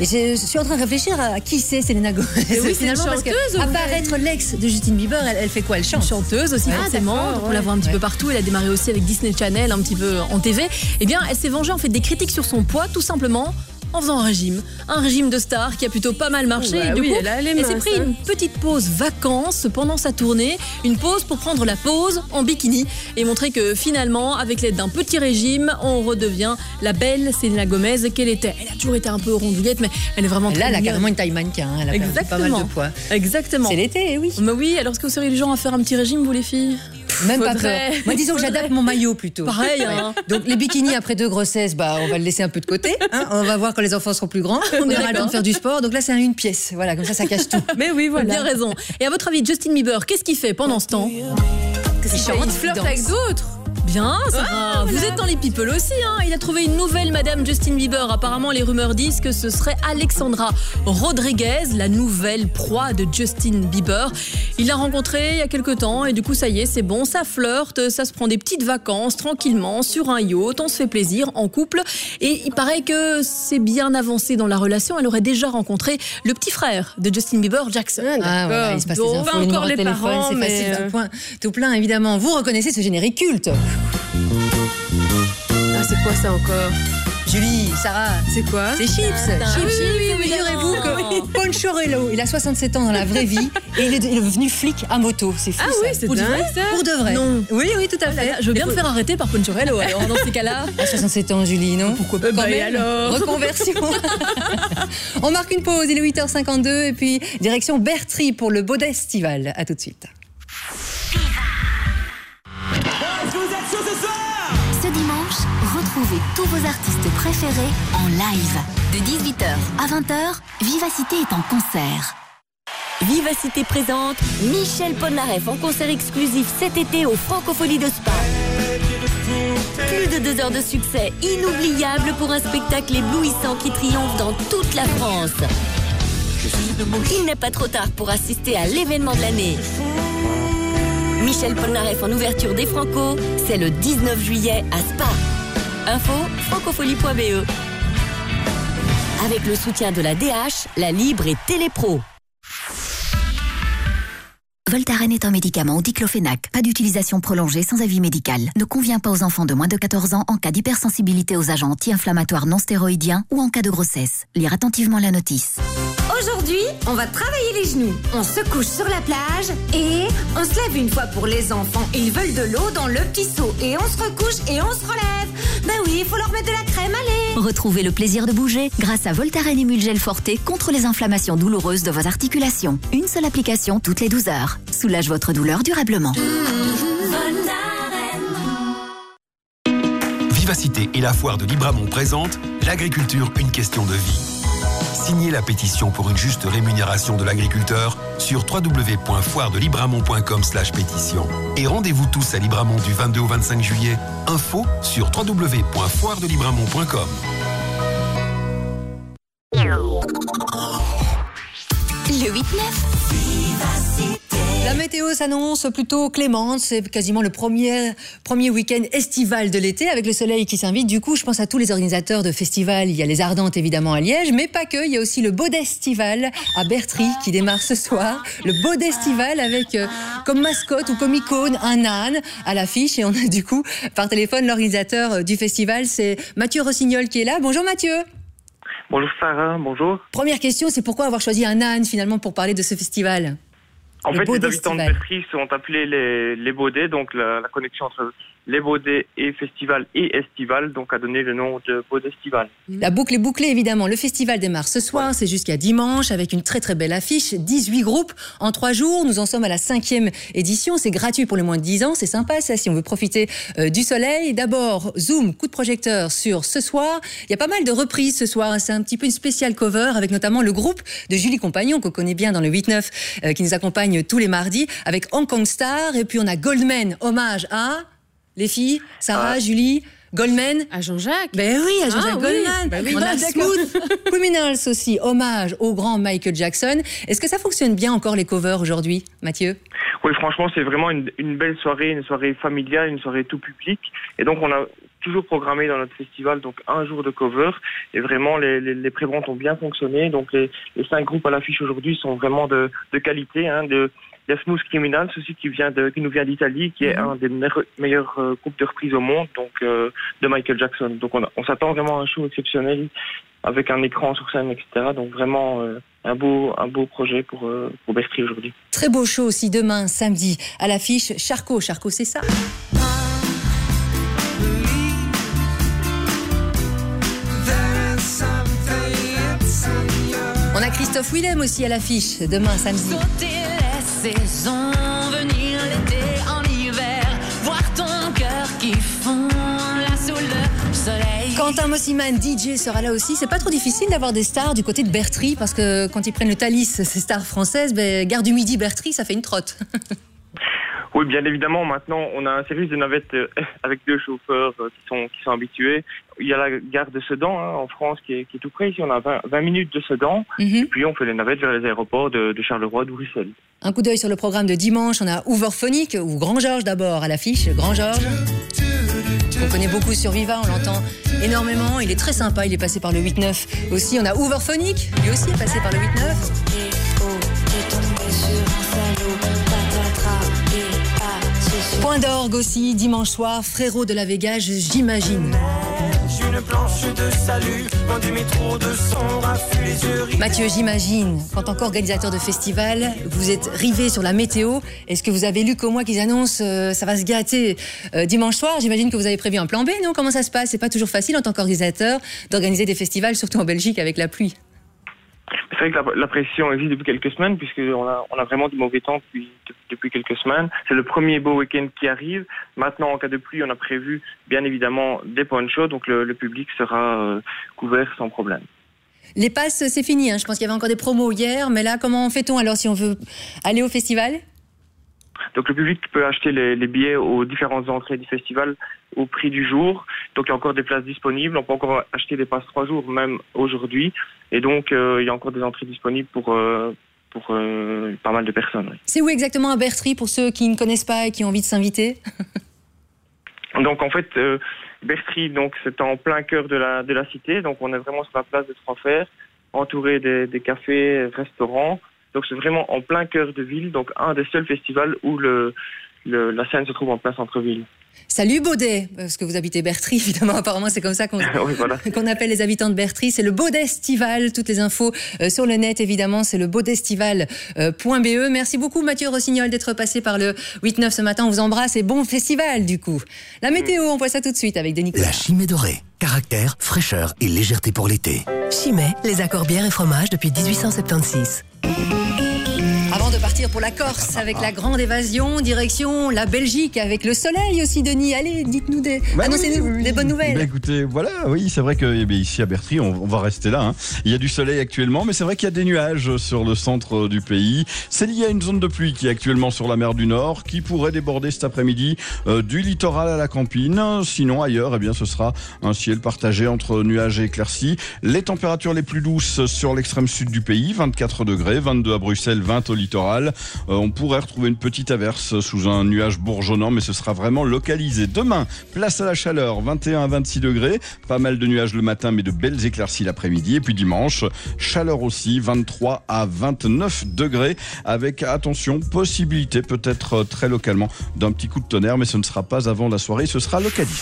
Et je suis en train de réfléchir à qui c'est Selena Gomez. oui, finalement, c'est une parce que ou- être l'ex de Justin Bieber, elle, elle fait quoi? Elle chante. Une chanteuse aussi Ah, forcément, donc on la voit un petit Ouais. peu partout, elle a démarré aussi avec Disney Channel un petit peu en TV. Eh bien, elle s'est vengée en fait des critiques sur son poids tout simplement en faisant un régime, un régime de star qui a plutôt pas mal marché. Bah et du oui, coup, elle a les elle mains, s'est pris ça. une petite pause vacances pendant sa tournée, une pause pour prendre la pause en bikini et montrer que finalement, avec l'aide d'un petit régime, on redevient la belle Selena Gomez qu'elle était. Elle a toujours été un peu rondouillette, mais elle est vraiment Là, elle a carrément une taille mannequin. hein. Elle a Exactement. pas mal de poids. Exactement. C'est l'été, oui. Mais oui, alors est-ce que vous seriez du genre à faire un petit régime, vous les filles? Même pas peur. Moi, disons que j'adapte mon maillot plutôt. Pareil, hein. Donc, les bikinis après deux grossesses, bah, on va le laisser un peu de côté. hein. On va voir quand les enfants seront plus grands. On est aura le temps de faire du sport. Donc là, c'est un une pièce. Voilà, comme ça, ça cache tout. Mais oui, voilà. Bien raison. Et à votre avis, Justin Bieber, qu'est-ce qu'il fait pendant ce temps? Il chante, Il il flirte avec d'autres Bien, Sarah. Vous êtes dans les people aussi. Hein. Il a trouvé une nouvelle Madame Justin Bieber. Apparemment, les rumeurs disent que ce serait Alexandra Rodriguez, la nouvelle proie de Justin Bieber. Il l'a rencontrée il y a quelques temps et du coup, ça y est, c'est bon, ça flirte, ça se prend des petites vacances tranquillement sur un yacht, on se fait plaisir en couple. Et il paraît que c'est bien avancé dans la relation. Elle aurait déjà rencontré le petit frère de Justin Bieber, Jackson. Ah, voilà, il se passe des infos, encore les téléphone, parents, c'est facile, euh, tout, point- tout plein, évidemment. Vous reconnaissez ce générique culte Ah, c'est quoi ça encore Julie, Sarah. C'est quoi C'est Chips. Ah, Chips, oui, Chips. oui, oui, Figurez-vous que Ponchorello, il a 67 ans dans la vraie vie et il est, devenu flic à moto. C'est fou Ah ça. oui, c'est Pour de dingue, ça. Pour de vrai. Non. Oui, oui, tout à fait. Je veux bien me faire arrêter par Ponchorello. Alors, dans ces cas-là. À 67 ans, Julie, non Pourquoi pas Bah, et alors Reconversion. On marque une pause, il est 8h52 et puis direction Bertry pour le Baudet Estival. À tout de suite. Retrouvez tous vos artistes préférés en live. De 18h à 20h, Vivacité est en concert. Vivacité présente Michel Polnareff en concert exclusif cet été au Francophonie de Spa. Plus de deux heures de succès inoubliable pour un spectacle éblouissant qui triomphe dans toute la France. Il n'est pas trop tard pour assister à l'événement de l'année. Michel Polnareff en ouverture des Franco, c'est le 19 juillet à Spa. Info francofolie.be. Avec le soutien de la DH, la Libre et Télépro. Voltaren est un médicament au diclofénac. Pas d'utilisation prolongée sans avis médical. Ne convient pas aux enfants de moins de 14 ans en cas d'hypersensibilité aux agents anti-inflammatoires non stéroïdiens ou en cas de grossesse. Lire attentivement la notice. Aujourd'hui, on va travailler les genoux. On se couche sur la plage et on se lève une fois pour les enfants. Ils veulent de l'eau dans le petit seau et on se recouche et on se relève. Ben oui, il faut leur mettre de la crème, allez. Retrouvez le plaisir de bouger grâce à Voltaren Emulgel Forte contre les inflammations douloureuses de vos articulations. Une seule application toutes les 12 heures. Soulage votre douleur durablement. Vivacité et la foire de Libramont présentent l'agriculture une question de vie. Signez la pétition pour une juste rémunération de l'agriculteur sur www.foiredelibramont.com pétition. Et rendez-vous tous à Libramont du 22 au 25 juillet. Info sur www.foiredelibramont.com. Le 8-9. La météo s'annonce plutôt clémente. C'est quasiment le premier, premier week-end estival de l'été avec le soleil qui s'invite. Du coup, je pense à tous les organisateurs de festivals. Il y a les Ardentes évidemment à Liège, mais pas que. Il y a aussi le Baudestival à Bertry qui démarre ce soir. Le Baudestival avec euh, comme mascotte ou comme icône un âne à l'affiche. Et on a du coup par téléphone l'organisateur euh, du festival. C'est Mathieu Rossignol qui est là. Bonjour Mathieu. Bonjour Sarah, bonjour. Première question, c'est pourquoi avoir choisi un âne finalement pour parler de ce festival? En Le fait, les habitants de Bertry sont appelés les, les Baudets, donc la, la connexion entre les Baudets et Festival et Estival, donc a donné le nom de Baudestival. La boucle est bouclée évidemment. Le festival démarre ce soir, c'est jusqu'à dimanche avec une très très belle affiche. 18 groupes en trois jours. Nous en sommes à la cinquième édition. C'est gratuit pour les moins de 10 ans. C'est sympa ça si on veut profiter euh, du soleil. D'abord, zoom, coup de projecteur sur ce soir. Il y a pas mal de reprises ce soir. C'est un petit peu une spéciale cover avec notamment le groupe de Julie Compagnon qu'on connaît bien dans le 8-9 euh, qui nous accompagne tous les mardis avec Hong Kong Star. Et puis on a Goldman, hommage à les filles, Sarah, Julie. Goldman. À Jean-Jacques. Ben oui, à Jean-Jacques Ah oui. Goldman. Ben oui. On a Ah. Smooth Criminals aussi, hommage au grand Michael Jackson. Est-ce que ça fonctionne bien encore les covers aujourd'hui, Mathieu? Oui, franchement, c'est vraiment une, une belle soirée, une soirée familiale, une soirée tout public. Et donc, on a toujours programmé dans notre festival donc un jour de cover. Et vraiment, les, les, les préventes ont bien fonctionné. Donc, les, les cinq groupes à l'affiche aujourd'hui sont vraiment de, de qualité. Hein, de, il y a Smooth Criminals aussi qui, vient de, qui nous vient d'Italie, qui est un des meilleurs, meilleurs euh, groupes de reprise au monde, donc euh, de Michael Jackson. Donc, on, on s'attend vraiment à un show exceptionnel avec un écran sur scène, etc. Donc, vraiment euh, un beau, un beau projet pour, pour Bertry aujourd'hui. Très beau show aussi demain, samedi, à l'affiche Charcot. Charcot, c'est ça? On a Christophe Willem aussi à l'affiche demain, samedi. Les saisons, venir l'été en hiver, voir ton cœur qui fond sous le soleil. Mossiman, DJ, sera là aussi. C'est pas trop difficile d'avoir des stars du côté de Bertry parce que quand ils prennent le Thalys, ces stars françaises, ben, Gare du Midi, Bertry, ça fait une trotte. Oui, bien évidemment. Maintenant, on a un service de navette euh, avec deux chauffeurs euh, qui sont qui sont habitués. Il y a la gare de Sedan hein, en France qui est, qui est tout près. Ici, on a 20, 20 minutes de Sedan. Et puis, on fait les navettes vers les aéroports de, de Charleroi, de Bruxelles. Un coup d'œil sur le programme de dimanche. On a Hooverphonic ou Grand Georges d'abord à l'affiche. Grand Georges. On connaît beaucoup sur Viva, on l'entend énormément. Il est très sympa, il est passé par le 8-9 aussi. On a Hooverphonic, lui aussi est passé par le 8-9. Point d'orgue aussi, dimanche soir, frérot de la Vega, j'imagine. Mathieu, j'imagine, en tant qu'organisateur de festival, vous êtes rivé sur la météo. Est-ce que vous avez lu qu'au mois qu'ils annoncent euh, ça va se gâter euh, dimanche soir? J'imagine que vous avez prévu un plan B, non? Comment ça se passe? C'est pas toujours facile en tant qu'organisateur d'organiser des festivals, surtout en Belgique avec la pluie. C'est vrai que la, pression existe depuis quelques semaines, puisqu'on a, on a vraiment du mauvais temps depuis, depuis quelques semaines. C'est le premier beau week-end qui arrive. Maintenant, en cas de pluie, on a prévu, bien évidemment, des ponchos, donc le, le public sera euh, couvert sans problème. Les passes, c'est fini. hein. Je pense qu'il y avait encore des promos hier, mais là, comment fait-on alors si on veut aller au festival? Donc le public peut acheter les, les billets aux différentes entrées du festival au prix du jour. Donc il y a encore des places disponibles. On peut encore acheter des passes trois jours, même aujourd'hui. Et donc euh, il y a encore des entrées disponibles pour, euh, pour euh, pas mal de personnes. oui. C'est où exactement à Bertry pour ceux qui ne connaissent pas et qui ont envie de s'inviter? Donc en fait, Bertry, donc c'est en plein cœur de la de la cité. Donc on est vraiment sur la place de Trois Fers, entouré des, des cafés, restaurants. Donc c'est vraiment en plein cœur de ville, donc un des seuls festivals où le, le- la scène se trouve en plein centre-ville. Salut Baudet, parce que vous habitez Bertry, évidemment, apparemment c'est comme ça qu'on Oui, voilà. qu'on appelle les habitants de Bertry. C'est le Baudestival, toutes les infos euh, sur le net évidemment, c'est le baudestival.be. Merci beaucoup Mathieu Rossignol d'être passé par le 8-9 ce matin, on vous embrasse et bon festival du coup. La météo, on voit ça tout de suite avec Denis La chimée dorée. Caractère, fraîcheur et légèreté pour l'été. Chimay, les accords bière et fromage depuis 1876. Partir pour la Corse avec la grande évasion, direction la Belgique avec le soleil aussi Denis. Allez, dites-nous des, Bah annoncez-nous oui, oui, des bonnes nouvelles. Bah écoutez, voilà, oui, c'est vrai que eh bien, ici à Bertry, on, on va rester là. hein. Il y a du soleil actuellement, mais c'est vrai qu'il y a des nuages sur le centre euh, du pays. C'est lié à une zone de pluie qui est actuellement sur la mer du Nord, qui pourrait déborder cet après-midi euh, du littoral à la campine. Sinon, ailleurs, eh bien, ce sera un ciel partagé entre nuages et éclaircies. Les températures les plus douces sur l'extrême sud du pays, 24 degrés, 22 à Bruxelles, 20 au littoral. Euh, on pourrait retrouver une petite averse sous un nuage bourgeonnant, mais ce sera vraiment localisé. Demain, place à la chaleur, 21 à 26 degrés. Pas mal de nuages le matin, mais de belles éclaircies l'après-midi. Et puis dimanche, chaleur aussi, 23 à 29 degrés, avec attention, possibilité peut-être euh, très localement d'un petit coup de tonnerre, mais ce ne sera pas avant la soirée, ce sera localisé.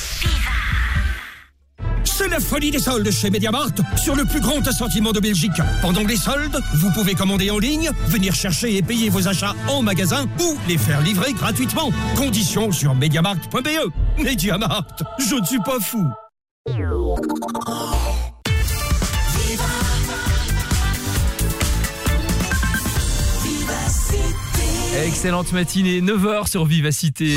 C'est la folie des soldes chez Mediamart sur le plus grand assortiment de Belgique. Pendant les soldes, vous pouvez commander en ligne, venir chercher et payer vos achats en magasin ou les faire livrer gratuitement. Conditions sur mediamart.be. Mediamart, je ne suis pas fou. Excellente matinée, 9h sur Vivacité.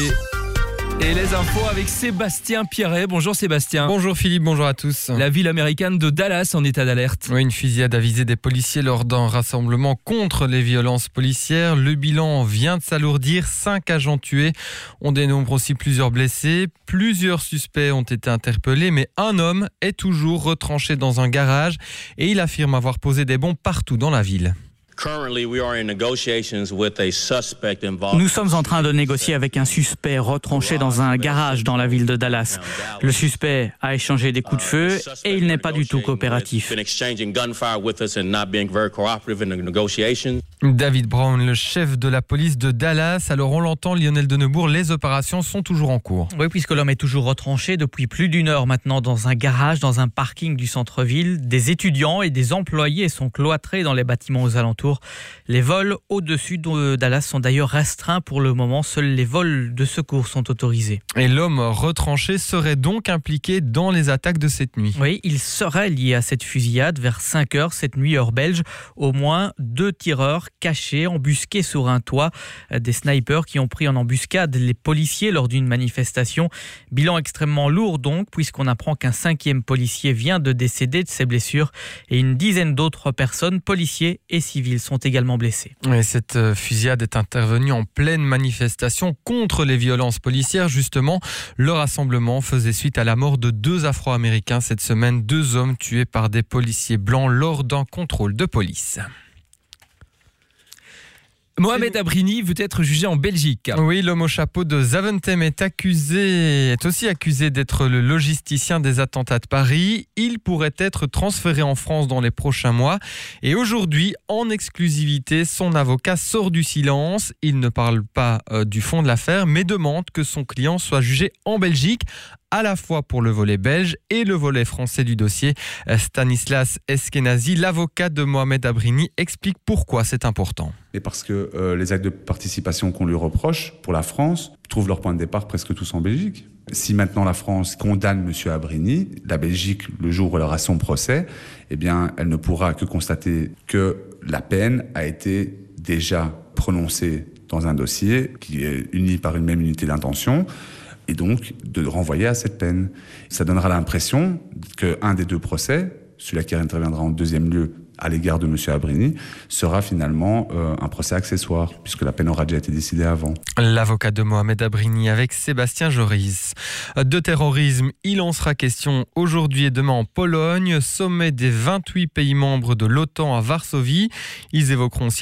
Et les infos avec Sébastien Pierret. Bonjour Sébastien. Bonjour Philippe, bonjour à tous. La ville américaine de Dallas en état d'alerte. Oui, une fusillade a visé des policiers lors d'un rassemblement contre les violences policières. Le bilan vient de s'alourdir. Cinq agents tués. On dénombre aussi plusieurs blessés. Plusieurs suspects ont été interpellés, mais un homme est toujours retranché dans un garage et il affirme avoir posé des bombes partout dans la ville. Nous sommes en train de négocier avec un suspect retranché dans un garage dans la ville de Dallas. Le suspect a échangé des coups de feu et il n'est pas du tout coopératif. David Brown, le chef de la police de Dallas. Alors on l'entend, Lionel Denebourg, les opérations sont toujours en cours. Oui, puisque l'homme est toujours retranché depuis plus d'une heure maintenant dans un garage, dans un parking du centre-ville. Des étudiants et des employés sont cloîtrés dans les bâtiments aux alentours. Les vols au-dessus de Dallas sont d'ailleurs restreints pour le moment. Seuls les vols de secours sont autorisés. Et l'homme retranché serait donc impliqué dans les attaques de cette nuit. Oui, il serait lié à cette fusillade vers 5 heures cette nuit heure belge. Au moins deux tireurs cachés, embusqués sur un toit. Des snipers qui ont pris en embuscade les policiers lors d'une manifestation. Bilan extrêmement lourd donc, puisqu'on apprend qu'un cinquième policier vient de décéder de ses blessures et une dizaine d'autres personnes, policiers et civils, sont également blessés. Et cette euh, fusillade est intervenue en pleine manifestation contre les violences policières. Justement, le rassemblement faisait suite à la mort de deux Afro-Américains cette semaine, deux hommes tués par des policiers blancs lors d'un contrôle de police. Mohamed Abrini veut être jugé en Belgique. Oui, l'homme au chapeau de Zaventem est accusé, est aussi accusé d'être le logisticien des attentats de Paris. Il pourrait être transféré en France dans les prochains mois. Et aujourd'hui, en exclusivité, son avocat sort du silence. Il ne parle pas euh, du fond de l'affaire, mais demande que son client soit jugé en Belgique à la fois pour le volet belge et le volet français du dossier. Euh, Stanislas Eskenazi, l'avocat de Mohamed Abrini, explique pourquoi c'est important. Et parce que euh, les actes de participation qu'on lui reproche pour la France trouvent leur point de départ presque tous en Belgique. Si maintenant la France condamne M. Abrini, la Belgique, le jour où elle aura son procès, eh bien, elle ne pourra que constater que la peine a été déjà prononcée dans un dossier qui est uni par une même unité d'intention et donc de renvoyer à cette peine. Ça donnera l'impression qu'un des deux procès, celui-là qui interviendra en deuxième lieu à l'égard de M. Abrini, sera finalement euh, un procès accessoire, puisque la peine aura déjà été décidée avant. L'avocat de Mohamed Abrini avec Sébastien Joris. De terrorisme, il en sera question aujourd'hui et demain en Pologne, sommet des 28 pays membres de l'OTAN à Varsovie. Ils évoqueront aussi